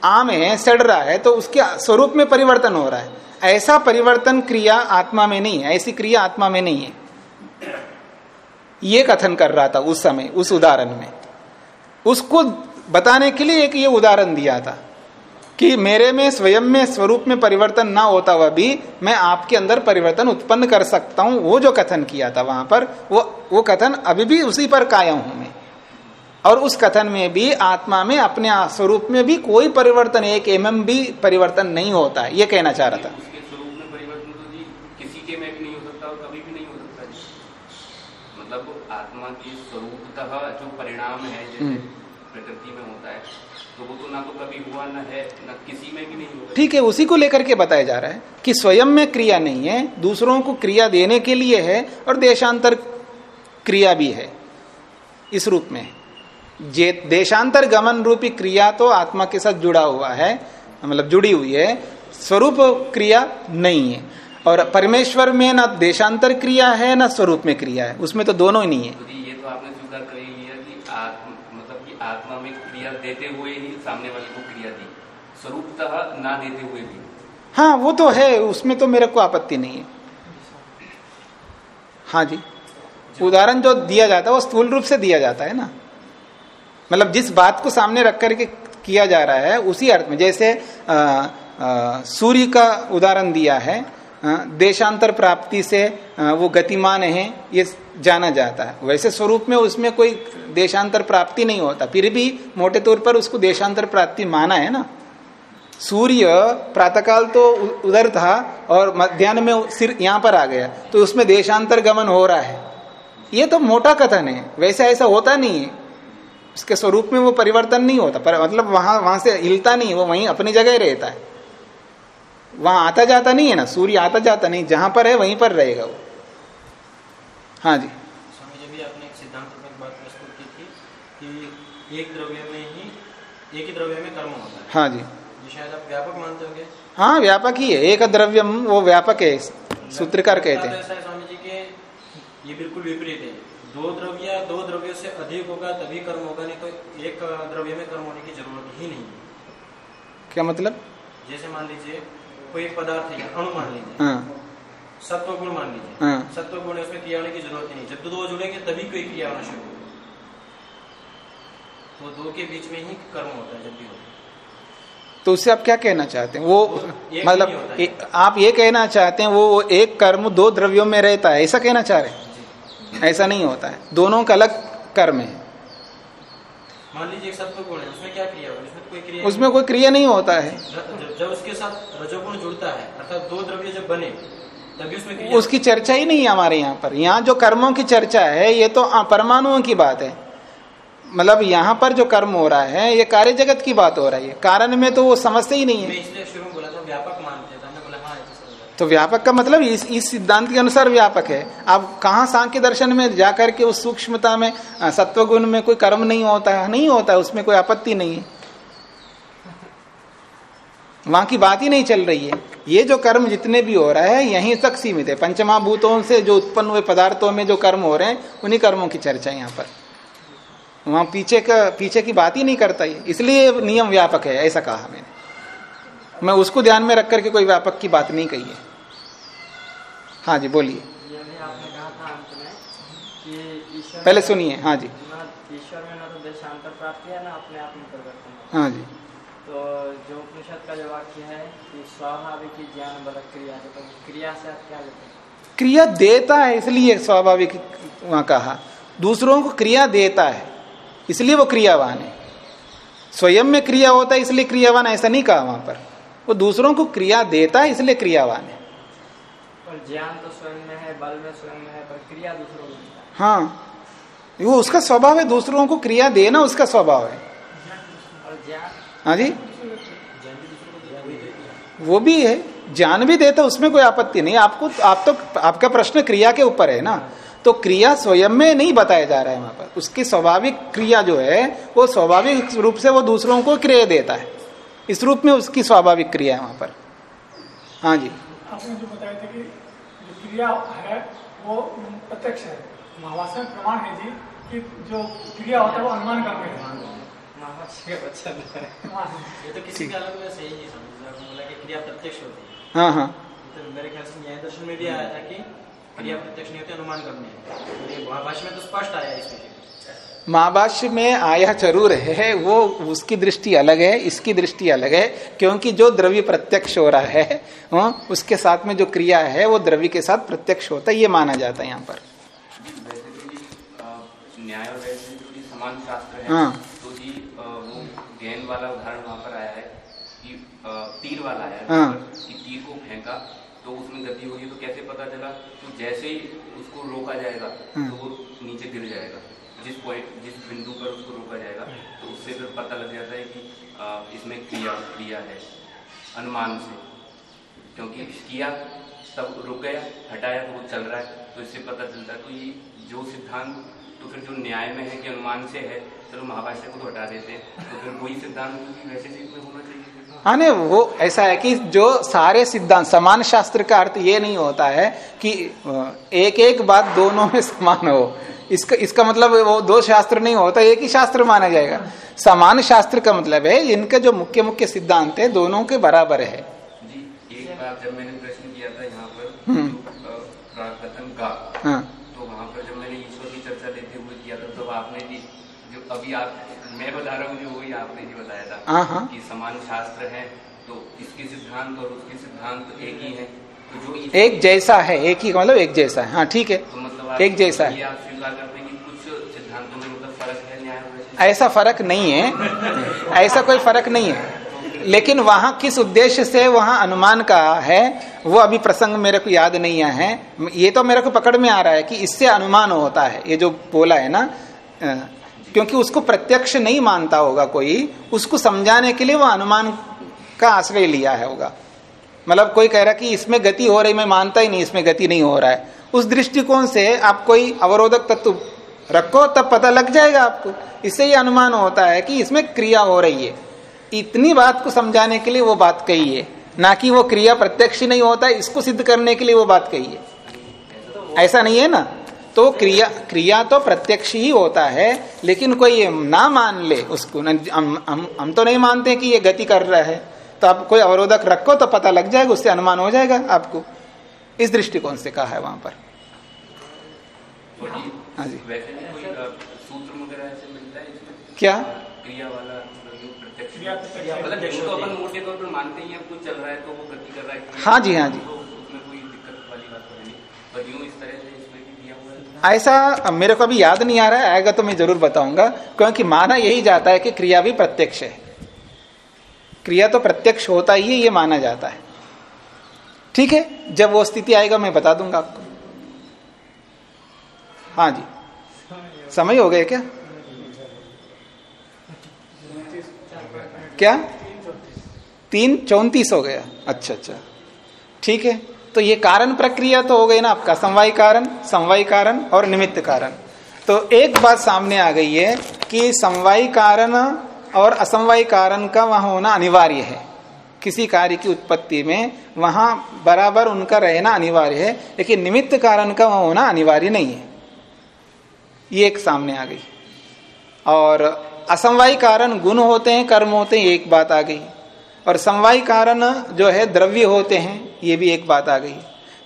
आम है, सड़ रहा है तो उसके स्वरूप में परिवर्तन हो रहा है। ऐसा परिवर्तन क्रिया आत्मा में नहीं है, ऐसी क्रिया आत्मा में नहीं है। ये कथन कर रहा था उस समय, उस उदाहरण में। उसको बताने के लिए एक ये उदाहरण दिया था। कि मेरे में स्वयं में स्वरूप में परिवर्तन ना होता हुआ भी मैं आपके अंदर परिवर्तन उत्पन्न कर सकता हूँ। वो जो कथन किया था वहाँ पर वो वो कथन अभी भी उसी पर कायम हूँ मैं। और उस कथन में भी आत्मा में अपने स्वरूप में भी कोई परिवर्तन एक एम एम भी परिवर्तन नहीं होता है। ये कहना चाह रहा था। तो मतलब आत्मा के स्वरूपतः जो परिणाम है जैसे हम्म। प्रकृति में होता है तो वो तो ना तो कभी हुआ न है न किसी में भी नहीं होगा। ठीक है उसी को लेकर के बताया जा रहा है कि स्वयं में क्रिया नहीं है दूसरों को क्रिया देने के लिए है और देशांतर क्रिया भी है इस रूप में। देशांतर गमन रूपी क्रिया तो आत्मा के साथ जुड़ा हुआ है मतलब जुड़ी हुई है स्वरूप क्रिया नहीं है। और परमेश्वर में ना देशांतर क्रिया है ना स्वरूप में क्रिया है उसमें तो दोनों ही नहीं है। तो ये तो आपने स्वीकार कर ही लिया कि आत्म मतलब कि आत्मा में क्रिया देते हुए ही सामने वाले को क्रिया दी। स्वरूपतः ना देते हुए भी। हाँ वो तो है, उसमें तो मेरे को आपत्ति नहीं है। हाँ जी। उदाहरण जो दिया जाता है, वो स्थूल रूप से दिया जाता है ना। मतलब जिस बात को सामने रख करके किया जा रहा है, उसी अर्थ में, जैसे सूर्य का उदाहरण दिया है देशांतर प्राप्ति से वो गतिमान है, ये जाना जाता है। वैसे स्वरूप में उसमें कोई देशांतर प्राप्ति नहीं होता, फिर भी मोटे तौर पर उसको देशांतर प्राप्ति माना है ना। सूर्य प्रातःकाल तो उधर था और मध्यान्ह में सिर यहाँ पर आ गया तो उसमें देशांतर गमन हो रहा है। ये तो मोटा कथन है, वैसे ऐसा होता नहीं है। उसके स्वरूप में वो परिवर्तन नहीं होता, पर मतलब वहाँ वहाँ से हिलता नहीं वो वहीं अपनी जगह रहता है। वहाँ आता जाता नहीं है ना सूर्य आता जाता नहीं जहाँ पर है वहीं पर रहेगा वो। हाँ जी। स्वामी जी भी आपने एक सिद्धांत में बात प्रस्तुत की थी कि एक द्रव्य में ही एक ही द्रव्य में कर्म होता है। हाँ जी। शायद आप व्यापक मानते होंगे। हाँ व्यापक ही है। एक द्रव्यम वो व्यापक है सूत्रकार कहते हैं। स्वामी जी के ये बिल्कुल विपरीत है। दो द्रव्य दो द्रव्यों से अधिक होगा तभी कर्म होगा नहीं तो एक द्रव्य में कर्म होने की ज़रूरत ही नहीं क्या मतलब? जैसे मान लीजिए कोई एक पदार्थ है अणु मान लीजिए सत्व गुण मान लीजिए सत्व गुण उसमें क्रिया होने की ज़रूरत ही नहीं जब दो जुड़ेंगे तभी कोई क्रिया होना शुरू होगी तो दो के बीच में ही कर्म होता है जब भी होता है तो उससे आप क्या कहना चाहते हैं वो मतलब। ए, आप ये कहना चाहते हैं वो एक कर्म दो द्रव्यों में रहता है ऐसा कहना चाह रहे हैं ऐसा नहीं होता है दोनों का अलग कर्म है मान लीजिए एक सत्व गुण है उसमें क्या क्रिया होगी उसमें कोई उसमें कोई क्रिया नहीं होता है। जब, उसके साथ रजोगुण जुड़ता है अर्थात दो द्रव्य जब बने तभी उसमें क्रिया उसकी चर्चा ही नहीं है हमारे यहाँ पर। यहाँ जो कर्मों की चर्चा है ये तो परमाणुओं की बात है। मतलब यहाँ पर जो कर्म हो रहा है ये कार्य जगत की बात हो रही है। कारण में तो वो समझते ही नहीं है। व्यापक मानते बोला हाँ तो व्यापक का मतलब इस इस सिद्धांत के अनुसार व्यापक है। आप कहाँ सांख्य दर्शन में जाकर के उस सूक्ष्मता में सत्वगुण में कोई कर्म नहीं होता है नहीं होता है उसमें कोई आपत्ति नहीं है। वहाँ की बात ही नहीं चल रही है। ये जो कर्म जितने भी हो रहा है यहीं तक सीमित है। पंचमहाभूतों से जो उत्पन्न हुए पदार्थों में जो कर्म हो रहे हैं उन्हीं कर्मों की चर्चा है यहाँ पर। वहाँ पीछे का पीछे की बात ही नहीं करता ये। इसलिए नियम व्यापक है ऐसा कहा मैंने। मैं उसको ध्यान में रख करके कोई व्यापक की बात नहीं कही है। हाँ जी बोलिए। पहले सुनिए। हाँ जी। ईश्वर में ना तो देशांतर प्राप्ति है ना अपने आप में परिवर्तन। हाँ जी। का जो वाक्य है कि स्वाभाविक ज्ञान बल क्रिया तो क्रिया से आप क्या लेते हैं? क्रिया देता है इसलिए स्वाभाविक वहाँ कहा। दूसरों को क्रिया देता है इसलिए वो क्रियावान है। स्वयं में क्रिया होता है इसलिए क्रियावान ऐसा नहीं कहा वहाँ पर। वो दूसरों को क्रिया देता है इसलिए क्रियावान है। और ज्ञान तो स्वयं में है बल में स्वयं में है पर क्रिया दूसरों को हाँ। वो उसका स्वभाव है दूसरों को क्रिया देना उसका स्वभाव है। हाँ जी। वो भी है ज्ञान भी देता उसमें कोई आपत्ति नहीं। आपको आप तो आपका प्रश्न क्रिया के ऊपर है ना। तो क्रिया स्वयं में नहीं बताया जा रहा है वहाँ पर। उसकी स्वाभाविक क्रिया जो है वो स्वाभाविक रूप से वो दूसरों को क्रिया देता है। इस रूप में उसकी स्वाभाविक क्रिया है वहाँ पर। हाँ जी। आपने जो बताया था कि जो क्रिया है वो प्रत्यक्ष है। महावास में प्रमाण है जी कि जो क्रिया होता है वो अनुमान वचन है। हाँ, ये तो किसी का अलग में सही नहीं समझ आपने बोला कि क्रिया प्रत्यक्ष होती है। हाँ हाँ। तो मेरे ख्याल से न्याय दर्शन में भी आया था कि क्रिया प्रत्यक्ष नहीं होती अनुमान करनी महाभाष्य में तो स्पष्ट आया है इस विषय में। महाभाष्य में आया ज़रूर है वो उसकी दृष्टि अलग है इसकी दृष्टि अलग है क्योंकि जो द्रव्य प्रत्यक्ष हो रहा है हाँ, उसके साथ में जो क्रिया है वो द्रव्य के साथ प्रत्यक्ष होता है ये माना जाता है यहाँ पर। तो न्याय और समान शास्त्र है हाँ। तो जी वो गेंद वाला उदाहरण वहाँ पर आया तीर वाला है हाँ। कि तीर को फेंका तो उसमें गति होगी तो कैसे पता चला तो जैसे ही उसको रोका जाएगा हाँ। तो वो नीचे गिर जाएगा जिस पॉइंट जिस बिंदु पर उसको रोका जाएगा तो उससे फिर पता लग जाता है कि इसमें क्रिया क्रिया है अनुमान से क्योंकि किया तब रुक गया हटाया तो वो चल रहा है तो इससे पता चलता है तो ये जो सिद्धांत तो फिर जो न्याय में है कि अनुमान से है चलो महाभाष्य को तो हटा देते हैं। तो फिर वही सिद्धांत वैसे चीज़ में होना चाहिए फिर। हाँ नहीं वो ऐसा है कि जो सारे सिद्धांत समान शास्त्र का अर्थ ये नहीं होता है कि एक एक बात दोनों में समान हो। इसका इसका मतलब वो दो शास्त्र नहीं होता एक ही शास्त्र माना जाएगा। समान शास्त्र का मतलब है इनका जो मुख्य मुख्य सिद्धांत है दोनों के बराबर है। जी एक बार जब मैंने प्रश्न किया था यहाँ पर हम्म। हाँ तो वहाँ पर जब मैंने ईश्वर की चर्चा लेते हुए किया था तो आपने जी जो अभी आप मैं बता रहा हूँ जो वही आपने जी बताया था हाँ हाँ। कि समान शास्त्र है तो इसके सिद्धांत और उसके सिद्धांत एक ही है। तो जो एक जैसा है एक ही मतलब एक जैसा है। हाँ ठीक है। तो मतलब एक जैसा है। आप स्वीकार करते हैं कि कुछ सिद्धांतों में मतलब फ़र्क है न्याय ऐसा फ़र्क नहीं है। ऐसा कोई फ़र्क नहीं है। लेकिन वहाँ किस उद्देश्य से वहाँ अनुमान का है वो अभी प्रसंग मेरे को याद नहीं आया है। ये तो मेरे को पकड़ में आ रहा है कि इससे अनुमान होता है। ये जो बोला है ना क्योंकि उसको प्रत्यक्ष नहीं मानता होगा कोई, उसको समझाने के लिए वो अनुमान का आश्रय लिया है होगा। मतलब कोई कह रहा है कि इसमें गति हो रही, मैं मानता ही नहीं, इसमें गति नहीं हो रहा है। उस दृष्टिकोण से आप कोई अवरोधक तत्व रखो, तब पता लग जाएगा आपको। इससे ये अनुमान होता है कि इसमें क्रिया हो रही है। इतनी बात को समझाने के लिए वो बात कही है। ना कि वो क्रिया प्रत्यक्ष नहीं होता है इसको सिद्ध करने के लिए वो बात कही है। ऐसा नहीं है ना? तो क्रिया क्रिया तो प्रत्यक्ष ही होता है लेकिन कोई ना मान ले उसको न, हम, हम, हम तो नहीं मानते कि ये गति कर रहा है। तो आप कोई अवरोधक रखो तो पता लग जाएगा उससे अनुमान हो जाएगा आपको। इस दृष्टिकोण से कहा है वहाँ पर। हाँ जी। वैसे भी कोई सूत्र वगैरह ऐसे मिलता इसमें? क्या? क्रिया वाला मतलब जो प्रत्यक्ष क्रिया प्रत्यक्ष मतलब तो अपन मोटे तौर पर मानते ही हैं कुछ चल रहा है तो वो गति कर रहा है। हाँ जी, हाँ जी। ऐसा मेरे को अभी याद नहीं आ रहा है, आएगा तो मैं ज़रूर बताऊँगा, क्योंकि माना यही जाता है कि क्रिया भी प्रत्यक्ष है। क्रिया तो प्रत्यक्ष होता ही है, ये माना जाता है। ठीक है? जब वो स्थिति आएगा, मैं बता दूँगा आपको। हाँ जी। समय हो गए क्या? क्या? तीन चौंतीस हो गया। अच्छा अच्छा। ठीक है। तो ये कारण प्रक्रिया तो हो गई ना आपका, समवाय कारण समवाय कारण और निमित्त कारण। तो एक बात सामने आ गई है कि समवाय कारण और असमवाय कारण का वहाँ होना अनिवार्य है। किसी कार्य की उत्पत्ति में वहाँ बराबर उनका रहना अनिवार्य है, लेकिन निमित्त कारण का वहाँ होना अनिवार्य नहीं है। ये एक सामने आ गई। और असमवाय कारण गुण होते हैं, कर्म होते हैं एक बात आ गई। और समवाय कारण जो है द्रव्य होते हैं, ये भी एक बात आ गई।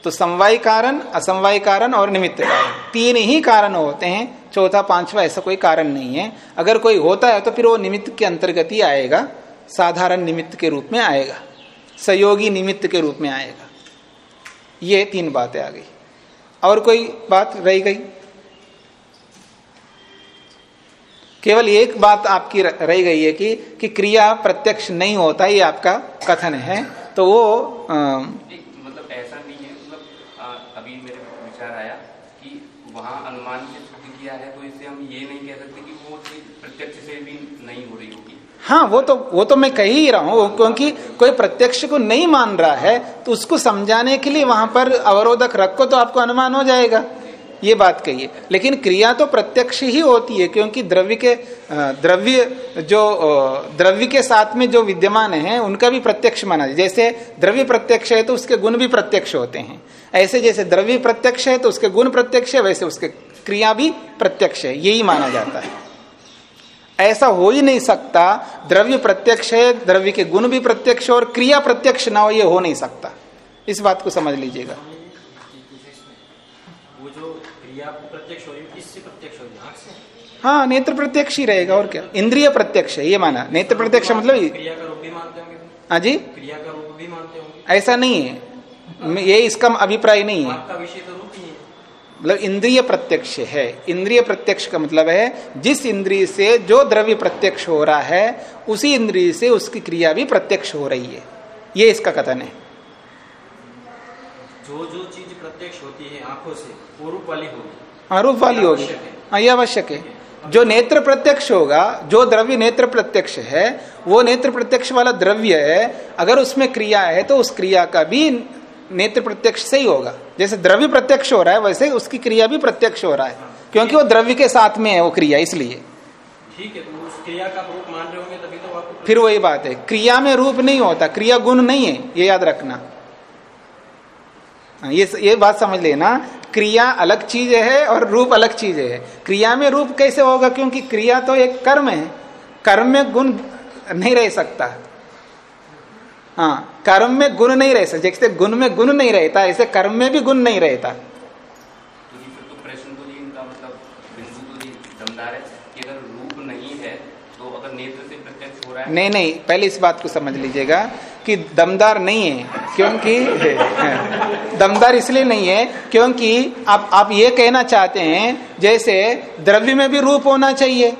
तो समवाय कारण, असमवाय कारण और निमित्त कारण, तीन ही कारण होते हैं, चौथा, पांचवा ऐसा कोई कारण नहीं है। अगर कोई होता है तो फिर वो निमित्त के अंतर्गत ही आएगा, साधारण निमित्त के रूप में आएगा सहयोगी निमित्त के रूप में आएगा। ये तीन बातें आ गई। और कोई बात रह गई? केवल एक बात आपकी रह गई है कि कि क्रिया प्रत्यक्ष नहीं होता ये आपका कथन है। तो वो एक मतलब ऐसा नहीं है। मतलब अभी मेरे विचार आया कि वहाँ अनुमान से सिद्ध किया है तो इससे हम ये नहीं कह सकते कि वो प्रत्यक्ष से भी नहीं हो रही होगी। हाँ वो तो वो तो मैं कह ही रहा हूँ क्योंकि कोई प्रत्यक्ष को नहीं मान रहा है तो उसको समझाने के लिए वहाँ पर अवरोधक रखो तो आपको अनुमान हो जाएगा। ये बात कहिए लेकिन क्रिया तो प्रत्यक्ष ही होती है, क्योंकि द्रव्य के द्रव्य जो द्रव्य के साथ में जो विद्यमान है, उनका भी प्रत्यक्ष माना जाए जैसे द्रव्य प्रत्यक्ष है तो उसके गुण भी प्रत्यक्ष होते हैं। ऐसे जैसे द्रव्य प्रत्यक्ष है तो उसके गुण प्रत्यक्ष है, वैसे उसके क्रिया भी प्रत्यक्ष है। यही माना जाता है। ऐसा हो ही नहीं सकता, द्रव्य प्रत्यक्ष है, द्रव्य के गुण भी प्रत्यक्ष और क्रिया प्रत्यक्ष ना हो, ये हो नहीं सकता। इस बात को समझ लीजिएगा वो जो क्रिया आपको प्रत्यक्ष हो रही है किससे प्रत्यक्ष हो रही है आँख से हाँ नेत्र प्रत्यक्ष ही रहेगा और क्या? इंद्रिय प्रत्यक्ष है ये माना। नेत्र प्रत्यक्ष मतलब क्रिया का रूप भी मानते होंगे। हाँ जी? क्रिया का रूप भी मानते होंगे। ऐसा नहीं है। ये इसका अभिप्राय नहीं है। तो रूप ही है। मतलब इंद्रिय प्रत्यक्ष है। इंद्रिय प्रत्यक्ष का मतलब है जिस इंद्रिय से जो द्रव्य प्रत्यक्ष हो रहा है उसी इंद्रिय से उसकी क्रिया भी प्रत्यक्ष हो रही है। ये इसका कथन है। जो जो चीज़ प्रत्यक्ष होती है आँखों से वो रूप वाली होगी। हाँ रूप वाली होगी। हाँ। ये आवश्यक है। जो नेत्र प्रत्यक्ष होगा जो द्रव्य नेत्र प्रत्यक्ष है वो नेत्र प्रत्यक्ष वाला द्रव्य है अगर उसमें क्रिया है तो उस क्रिया का भी नेत्र प्रत्यक्ष से ही होगा। जैसे द्रव्य प्रत्यक्ष हो रहा है वैसे उसकी क्रिया भी प्रत्यक्ष हो रहा है क्योंकि वो द्रव्य के साथ में है वो क्रिया इसलिए। ठीक है तो उस क्रिया का रूप मान रहे होंगे तभी तो आपको फिर वही बात है क्रिया में रूप नहीं होता क्रिया गुण नहीं है ये याद रखना। हाँ, ये ये बात समझ लेना क्रिया अलग चीज़ है और रूप अलग चीज़ है। क्रिया में रूप कैसे होगा? क्योंकि क्रिया तो एक कर्म है। कर्म में गुण नहीं रह सकता। हाँ कर्म में गुण नहीं रह सकता। जैसे गुण में गुण नहीं रहता ऐसे कर्म में भी गुण नहीं रहता। तो तो मतलब तो नहीं नहीं पहले इस बात को समझ लीजिएगा। कि दमदार नहीं है, क्योंकि दमदार इसलिए नहीं है, क्योंकि आप आप ये कहना चाहते हैं, जैसे द्रव्य में भी रूप होना चाहिए,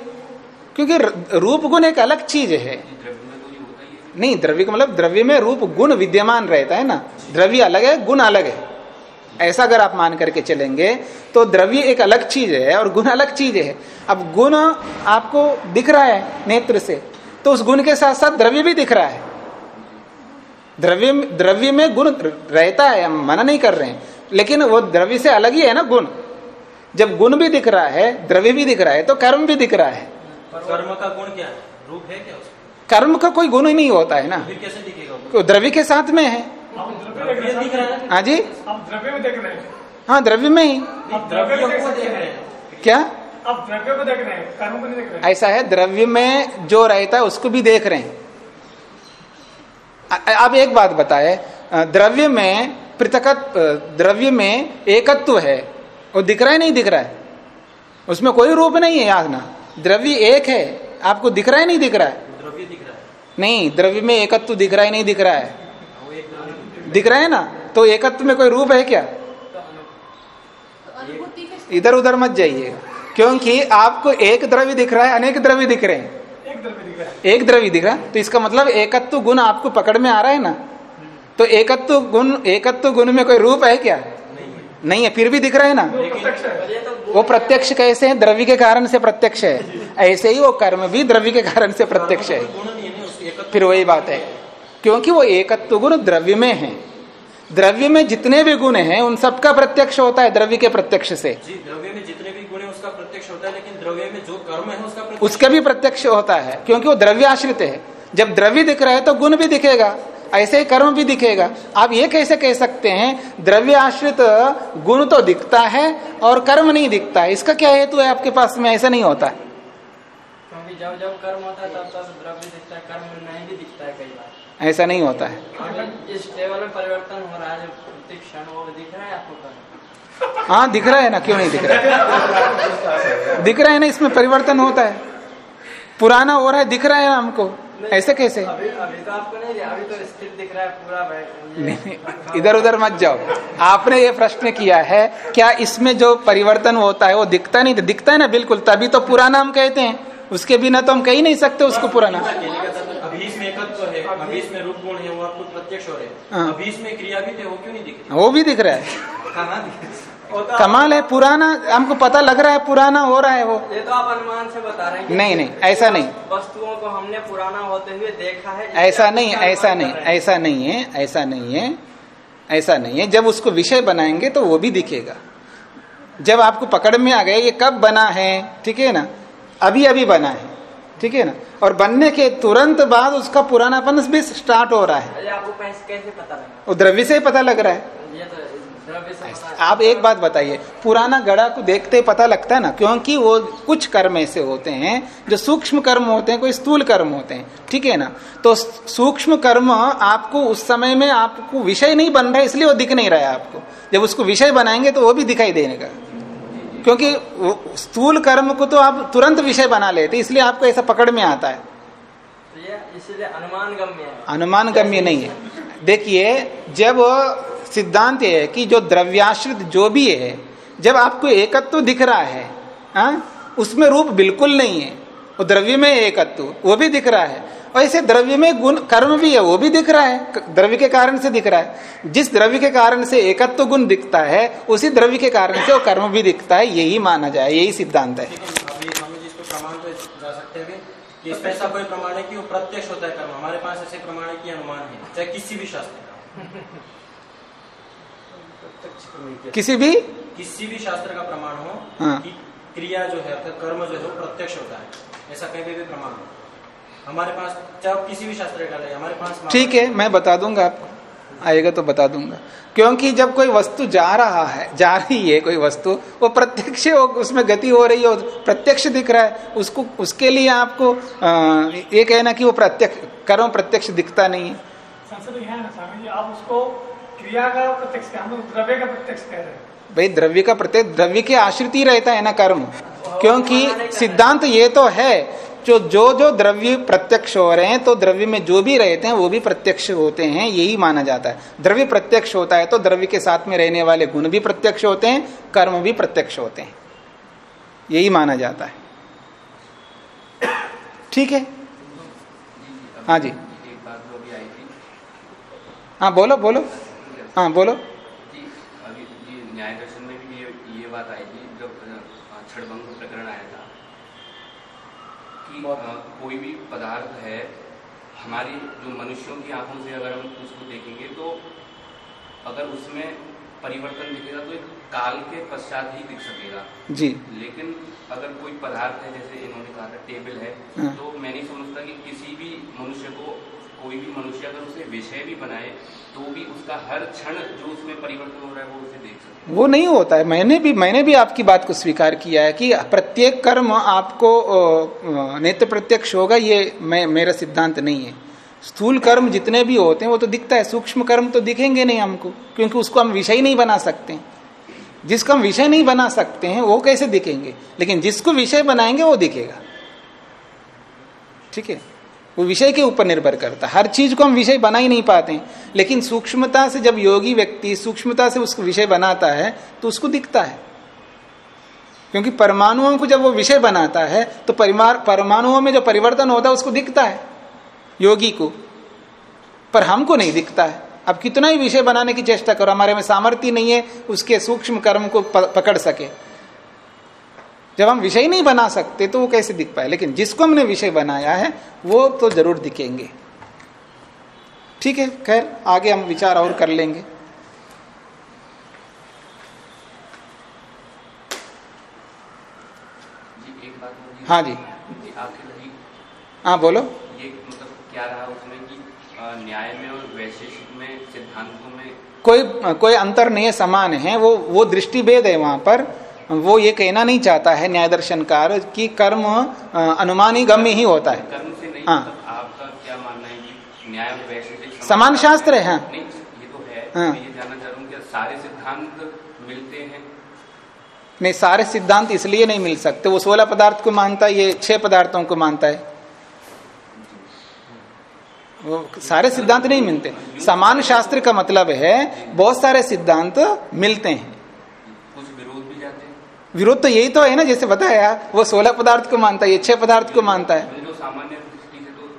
क्योंकि रूप गुण एक अलग चीज़ है। नहीं, द्रव्य का मतलब द्रव्य में रूप गुण विद्यमान रहता है ना, द्रव्य अलग है, गुण अलग है। ऐसा अगर आप मान करके चलेंगे तो द्रव्य एक अलग चीज़ है और गुण अलग चीज़ है। अब गुण आपको दिख रहा है नेत्र से तो उस गुण के साथ साथ द्रव्य भी दिख रहा है। द्रव्य द्रव्य में गुण रहता है हम मना नहीं कर रहे हैं। लेकिन वो द्रव्य से अलग ही है ना गुण। जब गुण भी दिख रहा है द्रव्य भी दिख रहा है तो कर्म भी दिख रहा है। कर्म का गुण क्या है? रूप है क्या उसका कर्म का कोई गुण ही नहीं होता है ना। फिर कैसे दिखेगा द्रव्य के साथ में है। हैं। जी। द्रव्य में देख रहे हैं। हाँ द्रव्य में ही। द्रव्य को देख रहे हैं। क्या? आप द्रव्य को देख रहे हैं। कर्म को नहीं देख रहे ऐसा है द्रव्य में जो रहता है उसको भी देख रहे हैं। अब एक बात बताए द्रव्य में पृथक द्रव्य में एकत्व है वो दिख रहा है नहीं दिख रहा है उसमें कोई रूप नहीं है याद ना द्रव्य एक है आपको दिख रहा है नहीं दिख रहा है द्रव्य दिख रहा है नहीं द्रव्य में एकत्व दिख रहा है नहीं दिख रहा है दिख रहा है ना तो एकत्व में कोई रूप है क्या तो अनुभूति के इधर उधर मत जाइए क्योंकि आपको एक द्रव्य दिख रहा है अनेक द्रव्य दिख रहे हैं एक द्रव्य दिख रहा है। एक द्रव्य दिख रहा तो इसका मतलब एकत्व गुण आपको पकड़ में आ रहा है ना? तो एकत्व गुण एकत्व गुण में कोई रूप है क्या? नहीं है। फिर भी दिख रहा है ना? वो प्रत्यक्ष है। तो वो प्रत्यक्ष कैसे है? द्रव्य के कारण से प्रत्यक्ष है। ऐसे ही वो कर्म भी द्रव्य के कारण से प्रत्यक्ष है। है फिर वही बात है। क्योंकि वो एकत्व गुण द्रव्य में है। द्रव्य में जितने भी गुण हैं उन सबका प्रत्यक्ष होता है द्रव्य के प्रत्यक्ष से। जी द्रव्य में प्रत्यक्ष होता है लेकिन द्रव्य में जो कर्म है उसका प्रत्यक्ष उसका भी प्रत्यक्ष होता है क्योंकि वो द्रव्य आश्रित है। जब द्रव्य दिख रहा है तो गुण भी दिखेगा ऐसे ही कर्म भी दिखेगा। आप ये कैसे कह सकते हैं द्रव्य आश्रित गुण तो दिखता है और कर्म नहीं दिखता है इसका क्या हेतु है आपके पास में? ऐसा नहीं होता। है क्योंकि जब जब कर्म होता है तब तब द्रव्य दिखता है कर्म नहीं भी दिखता है कई बार। ऐसा नहीं होता है। इस टेबल में परिवर्तन हो रहा है जो प्रति क्षण वो दिख रहा है आपको कर्म। हाँ दिख रहा है ना क्यों नहीं दिख रहा है? दिख रहा है ना इसमें परिवर्तन होता है। पुराना हो रहा है दिख रहा है ना हमको। ऐसे कैसे? अभी अभी तो आपको नहीं अभी तो स्थिर दिख रहा है पूरा नहीं, इधर उधर मत जाओ। आपने ये प्रश्न किया है क्या इसमें जो परिवर्तन होता है वो दिखता नहीं? दिखता है ना बिल्कुल। तभी तो पुराना हम कहते हैं। उसके बिना तो हम कह ही नहीं सकते उसको पुराना। है है वो आपको प्रत्यक्ष हो रहे हाँ। हैं। अभी इसमें क्रिया भी थे वो क्यों नहीं दिख रही? वो भी दिख रहा है? वो तो कमाल है पुराना हमको पता लग रहा है पुराना हो रहा है वो। ये तो आप अनुमान से बता रहे हैं नहीं, नहीं, ऐसा नहीं। वस्तुओं को हमने पुराना होते हुए देखा है ऐसा नहीं ऐसा नहीं। ऐसा नहीं है ऐसा नहीं है ऐसा नहीं है। जब उसको विषय बनाएँगे तो वो भी दिखेगा। जब आपको पकड़ में आ गया ये कब बना है ठीक है ना? अभी अभी बना है ठीक है ना? और बनने के तुरंत बाद उसका पुरानापन भी स्टार्ट हो रहा है। आपको कैसे कैसे पता लगा? वो द्रव्य से ही पता लग रहा है ये तो द्रव्य से पता है। आप एक बात बताइए पुराना गड़ा को देखते ही पता लगता है ना? क्योंकि वो कुछ कर्म ऐसे होते हैं जो सूक्ष्म कर्म होते हैं कोई स्थूल कर्म होते हैं ठीक है ना? तो सूक्ष्म कर्म आपको उस समय में आपको विषय नहीं बन रहा है इसलिए वो दिख नहीं रहा है आपको। जब उसको विषय बनाएँगे तो वो भी दिखाई देने का। क्योंकि स्थूल कर्म को तो आप तुरंत विषय बना लेते इसलिए आपको ऐसा पकड़ में आता है। तो अनुमान गम्य है। अनुमान गम्य नहीं है। देखिए जब सिद्धांत है कि जो द्रव्याश्रित जो भी है, जब आपको एकत्व दिख रहा है आ? उसमें रूप बिल्कुल नहीं है, वो द्रव्य में एकत्व, वो भी दिख रहा है। और ऐसे द्रव्य में गुण, कर्म भी है, वो भी दिख रहा है, द्रव्य के कारण से दिख रहा है। जिस द्रव्य के कारण से एकत्व गुण दिखता है, उसी द्रव्य के कारण से वो कर्म भी दिखता है, यही माना जाए, यही सिद्धांत है। है हैं कि इसमें ऐसा कोई प्रमाण है कि वो प्रत्यक्ष होता है कर्म। हमारे पास ऐसे प्रमाण है कि अनुमान है, चाहे किसी भी शास्त्र किसी भी? किसी भी शास्त्र का प्रमाण हो हाँ। कि क्रिया जो है अर्थात कर्म जो है वो प्रत्यक्ष होता है। ऐसा कहीं पे भी प्रमाण हो। हमारे पास चाहे आप किसी भी शास्त्र का ले हमारे पास ठीक है मैं बता दूँगा आपको। आएगा तो बता दूँगा। क्योंकि जब कोई वस्तु जा रहा है जा रही है कोई वस्तु वो प्रत्यक्ष हो उसमें गति हो रही है प्रत्यक्ष दिख रहा है उसको उसके लिए आपको आ, ये कहना कि वो प्रत्यक्ष कर्म प्रत्यक्ष दिखता नहीं है। है जी आप उसको प्रत्यक्ष द्रव्य का प्रत्यक्ष भाई, द्रव्य का प्रत्येक, द्रव्य के आश्रित ही रहता है ना कर्म? क्योंकि सिद्धांत ये तो है, जो जो जो द्रव्य प्रत्यक्ष हो रहे हैं तो द्रव्य में जो भी रहते हैं, वो भी प्रत्यक्ष होते हैं, यही माना जाता है। द्रव्य प्रत्यक्ष होता है तो द्रव्य के साथ में रहने वाले गुण भी प्रत्यक्ष होते हैं, कर्म भी प्रत्यक्ष होते हैं। यही माना जाता है। ठीक है? हाँ जी। हाँ बोलो बोलो। हाँ बोलो। जी अभी ये न्याय दर्शन में भी ये ये बात आई थी जब क्षणभंग प्रकरण आया था कि कोई भी पदार्थ है हमारी जो मनुष्यों की आँखों से अगर हम उसको देखेंगे तो अगर उसमें परिवर्तन दिखेगा तो एक काल के पश्चात ही दिख सकेगा। जी। लेकिन अगर कोई पदार्थ है जैसे इन्होंने कहा था टेबल है हाँ। तो मैं नहीं समझता कि किसी भी मनुष्य को कोई भी मनुष्य अगर उसे विषय भी बनाए तो भी उसका हर क्षण जो उसमें परिवर्तन हो रहा है, वो उसे देख सकता वो नहीं होता है। मैंने भी मैंने भी आपकी बात को स्वीकार किया है कि प्रत्येक कर्म आपको नेत्र प्रत्यक्ष होगा, ये मैं, मेरा सिद्धांत नहीं है। स्थूल कर्म जितने भी होते हैं, वो तो दिखता है। सूक्ष्म कर्म तो दिखेंगे नहीं हमको, क्योंकि उसको हम विषय नहीं बना सकते जिसको हम विषय नहीं बना सकते हैं, वो कैसे दिखेंगे? लेकिन जिसको विषय बनाएँगे, वो दिखेगा। ठीक है? वो विषय के ऊपर निर्भर करता है। हर चीज़ को हम विषय बना ही नहीं पाते लेकिन सूक्ष्मता से जब योगी व्यक्ति सूक्ष्मता से उसको विषय बनाता है तो उसको दिखता है। क्योंकि परमाणुओं को जब वो विषय बनाता है तो परमाणुओं में जो परिवर्तन होता है, उसको दिखता है, योगी को। पर हमको नहीं दिखता है। अब कितना ही विषय बनाने की चेष्टा करो, हमारे में सामर्थ्य नहीं है, उसके सूक्ष्म कर्म को पकड़ सके। जब हम विषय नहीं बना सकते तो वो कैसे दिख पाए? लेकिन जिसको हमने विषय बनाया है वो तो ज़रूर दिखेंगे। ठीक है खैर आगे हम विचार और कर लेंगे। जी एक बात और जी। हाँ जी। हाँ बोलो। ये मतलब क्या रहा उसमें कि न्याय में और वैशेषिक में सिद्धांतों में? कोई कोई अंतर नहीं है समान है वो वो दृष्टि भेद है वहाँ पर। वो ये कहना नहीं चाहता है न्याय दर्शनकार कि कर्म अनुमानी गम्य ही होता है कर्म से नहीं हाँ। मतलब आपका क्या मानना है कि न्याय वैशेषिक समान शास्त्र है, हाँ। ये तो है हाँ। ये जानना चाह रहा हूँ सारे सिद्धांत मिलते हैं नहीं सारे सिद्धांत इसलिए नहीं मिल सकते वो सोलह पदार्थ को मानता है ये छह पदार्थों को मानता है वो सारे सिद्धांत नहीं मिलते समान शास्त्र का मतलब है बहुत सारे सिद्धांत मिलते हैं कुछ विरोध भी जाते हैं विरोध तो यही तो है ना जैसे बताया वो सोलह पदार्थ को मानता है ये छह पदार्थ को मानता है।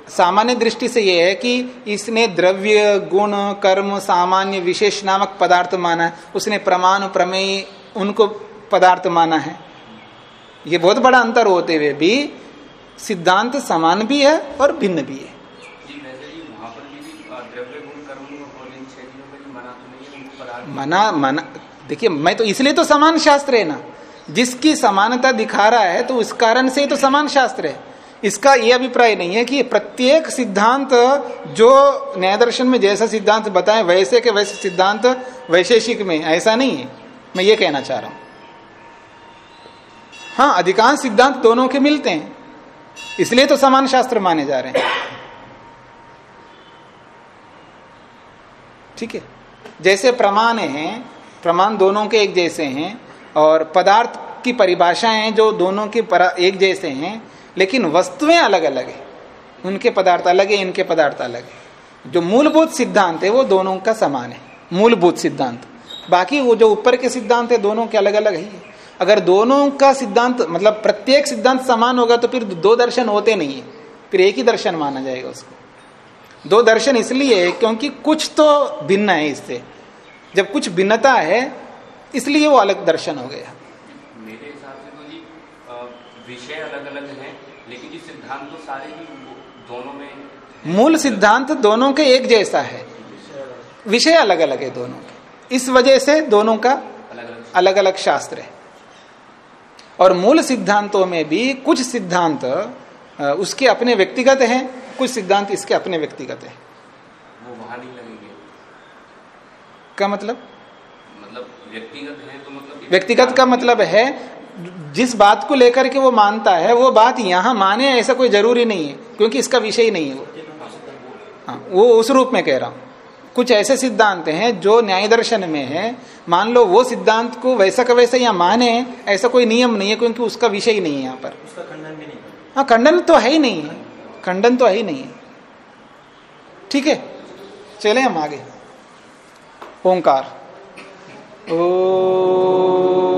सामान्य दृष्टि से तो यह है कि इसने द्रव्य गुण कर्म सामान्य विशेष नामक पदार्थ माना है। उसने प्रमाण प्रमेय उनको पदार्थ माना है। ये बहुत बड़ा अंतर होते हुए भी सिद्धांत समान भी है और भिन्न भी है। तो मना मना देखिए मैं तो इसलिए तो समान शास्त्र है ना। जिसकी समानता दिखा रहा है तो उस कारण से तो समान शास्त्र है। इसका यह अभिप्राय नहीं है कि प्रत्येक सिद्धांत, जो न्याय दर्शन में जैसा सिद्धांत बताए, वैसे के वैसे सिद्धांत वैशेषिक में, ऐसा नहीं है। मैं ये कहना चाह रहा हूँ। हाँ अधिकांश सिद्धांत दोनों के मिलते हैं। इसलिए तो समान शास्त्र माने जा रहे हैं। ठीक है? जैसे प्रमाण हैं, प्रमाण दोनों के एक जैसे हैं और पदार्थ की परिभाषाएँ जो दोनों के एक जैसे हैं, लेकिन वस्तुएँ अलग अलग है। उनके पदार्थ अलग है, इनके पदार्थ अलग है। जो मूलभूत सिद्धांत है, वो दोनों का समान है। मूलभूत सिद्धांत। बाकी वो जो ऊपर के सिद्धांत है, दोनों के अलग अलग ही। है अगर दोनों का सिद्धांत मतलब प्रत्येक सिद्धांत समान होगा तो फिर दो दर्शन होते नहीं है। फिर एक ही दर्शन माना जाएगा उसको। दो दर्शन इसलिए क्योंकि कुछ तो भिन्न है इससे। जब कुछ भिन्नता है इसलिए वो अलग दर्शन हो गया। मेरे हिसाब से तो जी विषय अलग अलग हैं लेकिन जी सिद्धांत तो सारे ही दोनों में मूल सिद्धांत दोनों के एक जैसा है। विषय अलग अलग है दोनों के। इस वजह से दोनों का अलग अलग शास्त्र है। और मूल सिद्धांतों में भी कुछ सिद्धांत उसके अपने व्यक्तिगत हैं कुछ सिद्धांत इसके अपने व्यक्तिगत हैं। वो वहाँ नहीं लगेंगे। का मतलब मतलब? व्यक्तिगत है तो मतलब व्यक्तिगत का मतलब है जिस बात को लेकर के वो मानता है वो बात यहाँ माने ऐसा कोई ज़रूरी नहीं है क्योंकि इसका विषय ही नहीं है वो। हाँ। वो उस रूप में कह रहा हूँ। कुछ ऐसे सिद्धांत हैं जो न्याय दर्शन में है। मान लो वो सिद्धांत को वैसा का वैसा यहाँ माने ऐसा कोई नियम नहीं है क्योंकि उसका विषय ही नहीं है यहाँ पर। उसका खंडन भी नहीं हाँ खंडन तो है ही नहीं है। खंडन तो है ही नहीं है। ठीक है चले हम आगे। ओंकार। Oh.